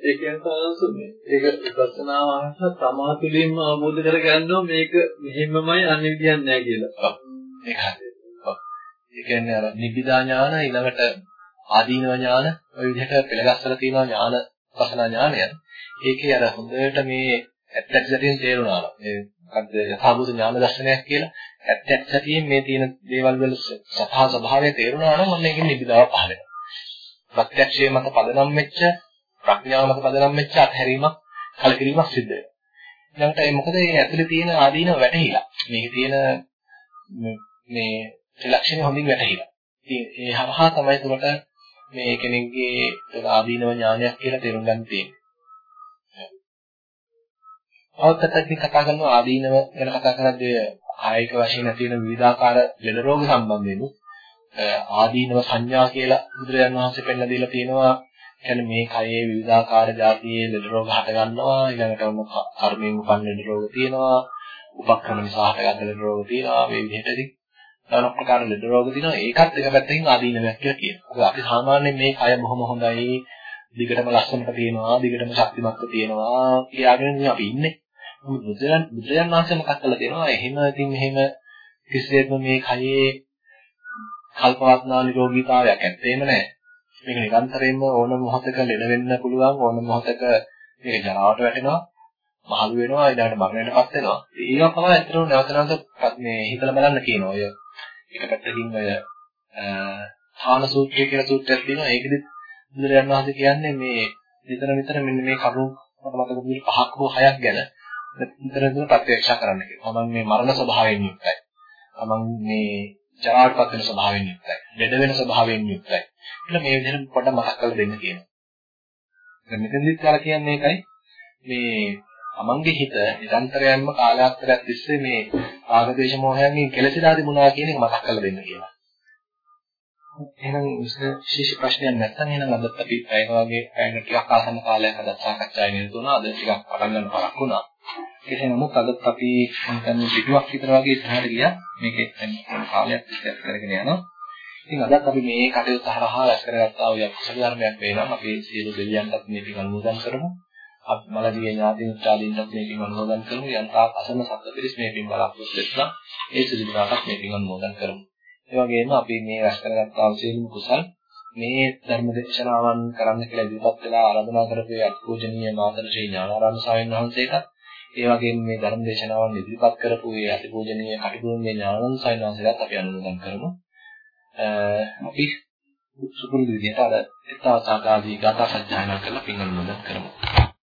ඒ කියන්නේ තමයි ඒක විපස්සනාව අහස තමා තුළින්ම අවබෝධ කරගන්නවා මේක මෙහෙමමයි අනිත් විදියක් නෑ කියලා. ඒක හරි. ඒ කියන්නේ අර නිබ්බිදා ඥාන ඊළඟට ආදීනව ඥාන ඔය විදිහට පෙළගස්සලා තියෙනවා ඥාන විපස්සනා ඥානය. ඒකේ අර හොඳට මේ ඇත්ත ඇත්ත සැටියෙන් තේරුණා. මේ මොකද්ද යථාභූත ඥාන දර්ශනයක් කියලා ඇත්ත ඇත්ත සැටියෙන් මේ තියෙන දේවල් වල සතහා ස්වභාවය තේරුණා නම් ඔන්න ඒකෙන් නිබ්බිදාව පහළ වෙනවා. ප්‍රත්‍යක්ෂයේ මත පදනම් වෙච්ච ප්‍රඥාව මත පදනම් වෙච්ච අත්හැරීමක් කලකිරීමක් සිද්ධ වෙනවා. ඊළඟට ඒ මොකද මේ ඇතුලේ තියෙන ආදීනව වැටහිලා. මේකේ තියෙන මේ ත්‍රිලක්ෂණය හොඳින් වැටහිලා. ඉතින් ඒ හරහා තමයි උකට මේ කෙනෙක්ගේ ආදීනව ඥානයක් කියලා තේරුම් ගන්න තියෙන්නේ. අවත්තකින් කතා කරනවා ආදීනව ගැන කතා කරද්දී ආයක වශයෙන් ඇති වෙන විවිධාකාර ලෙඩ රෝග සම්බන්ධයෙන් ආදීනව සංඥා කියලා බුදුරජාණන් වහන්සේ පෙන්නලා දීලා තියෙනවා. කියන්නේ මේ කයේ විවිධාකාර જાතියේ ලෙඩ රෝග හට ගන්නවා ඊළඟට ඔන්න කර්මයෙන් උපන් ලෙඩ රෝග තියෙනවා උපක්‍රම නිසා හටගන්න ලෙඩ රෝග තියෙනවා මේ විදිහට ඉතින් নানা ප්‍රකාර ලෙඩ රෝග තියෙනවා ඒකත් එක පැත්තකින් ආදීනවක් කියලා කියනවා. අපි සාමාන්‍යයෙන් මේ කය බොහොම හොඳයි දිගටම ලස්සනට තියෙනවා දිගටම ශක්තිමත්ව තියෙනවා කියාගෙන අපි ඉන්නේ. බුදුරජාන් බුදුරජාන් වහන්සේ මතක් කරලා තියෙනවා එහෙම ඉතින් එහෙම කිසිසේත්ම මේ කයේ කල්පවත්නා නිරෝගීතාවයක් ඇත්තේම නැහැ. මේක නිරන්තරයෙන්ම ඕන මොහොතක ලෙඩ වෙන්න පුළුවන් ඕන මොහොතක මේක ජරාවට වැටෙනවා මහලු වෙනවා ඊළඟට මරණයටපත් වෙනවා. ඒක තමයි ඇත්තටම නැවත නැවත මේ හිතලා බලන්න කියන ඔය එක පැත්තකින් ඔය ථාන සූත්‍රය කියලා සූත්‍රයක් තියෙනවා. ඒකෙදි බුදුරජාණන් වහන්සේ කියන්නේ මේ විතර විතර මෙන්න මේ කරුණු මට මතක විදිහට පහක් හෝ හයක් ගැන විතර විතර ප්‍රත්‍යක්ෂ කරන්න කියලා. තමන් මේ මරණ ස්වභාවයෙන් යුක්තයි. තමන් මේ ජරාටපත් වෙන ස්වභාවයෙන් යුක්තයි. ලෙඩ වෙන ස්වභාවයෙන් යුක්තයි. એટલે මේ විදිහට පොඩ්ඩක් මතක් කරලා දෙන්න කියනවා. දැන් මෙතනදිත් කාලා කියන්නේ ඒකයි. මේ තමන්ගේ හිත නිරන්තරයෙන්ම කාලාන්තරයක් තිස්සේ මේ ආගදේශ මොහයන්ගෙන් කෙලසිලා තිබුණා කියන එක මතක් කරලා දෙන්න කියලා. එහෙනම් විශේෂ ප්‍රශ්නයක් නැත්නම් එහෙනම් අදත් අපි පැයක වගේ පැයක ටිකක් ආසන්න කාලයක් අද සාකච්ඡාවේ නිරතුණා. අද ටිකක් පටන් ගන්න පරක් වුණා. කෙසේ නමුත් අදත් අපි හිතන්නේ පිටුවක් විතර වගේ ඉස්සරහට ගියා. මේකේ කාලයක් ඉස්සරහ කරගෙන යනවා. ඉතින් අදත් අපි මේ කටයුත්ත හරහා රැස් කරගත්තා වූ කුසල ධර්මයක් වෙනවා. අපි සියලු දෙවියන්ටත් මේ පින් අනුමෝදන් කරමු. අපි මලදී ඥාතින් උත්සාහින්වත් මේකෙන් අනුමෝදන් කරමු. යන්තා අසන සත්පිරිස් මේකෙන් බලාපොරොත්තු වෙනවා. ඒ සිදු දානක් මේකෙන් අනුමෝදන් කරමු. ඒ වගේම අපි මේ රැස් කරගත් අවශ්‍යම කුසල් මේ ධර්ම දේශනාවන් කරන්න කියලා ඉදපත් වෙලා ආරාධනා කරපු අත්පූජනීය මාතර ශ්‍රී ඥානාරාම ස්වාමීන් වහන්සේට ඒ වගේම මේ ධර්ම දේශනාවන් ඉදිරිපත් කරපු ඒ අතිපූජනීය කටුකුරුම්ගේ ඥානාරාම ස්වාමීන් වහන්සේට අපි අනුමෝදන් කරමු. අපි සුපුරුදු විදිහට අද ඒතාවතාකාදී ගාථා සජ්ජායනා කරලා පින් අනුමෝදන් කරමු.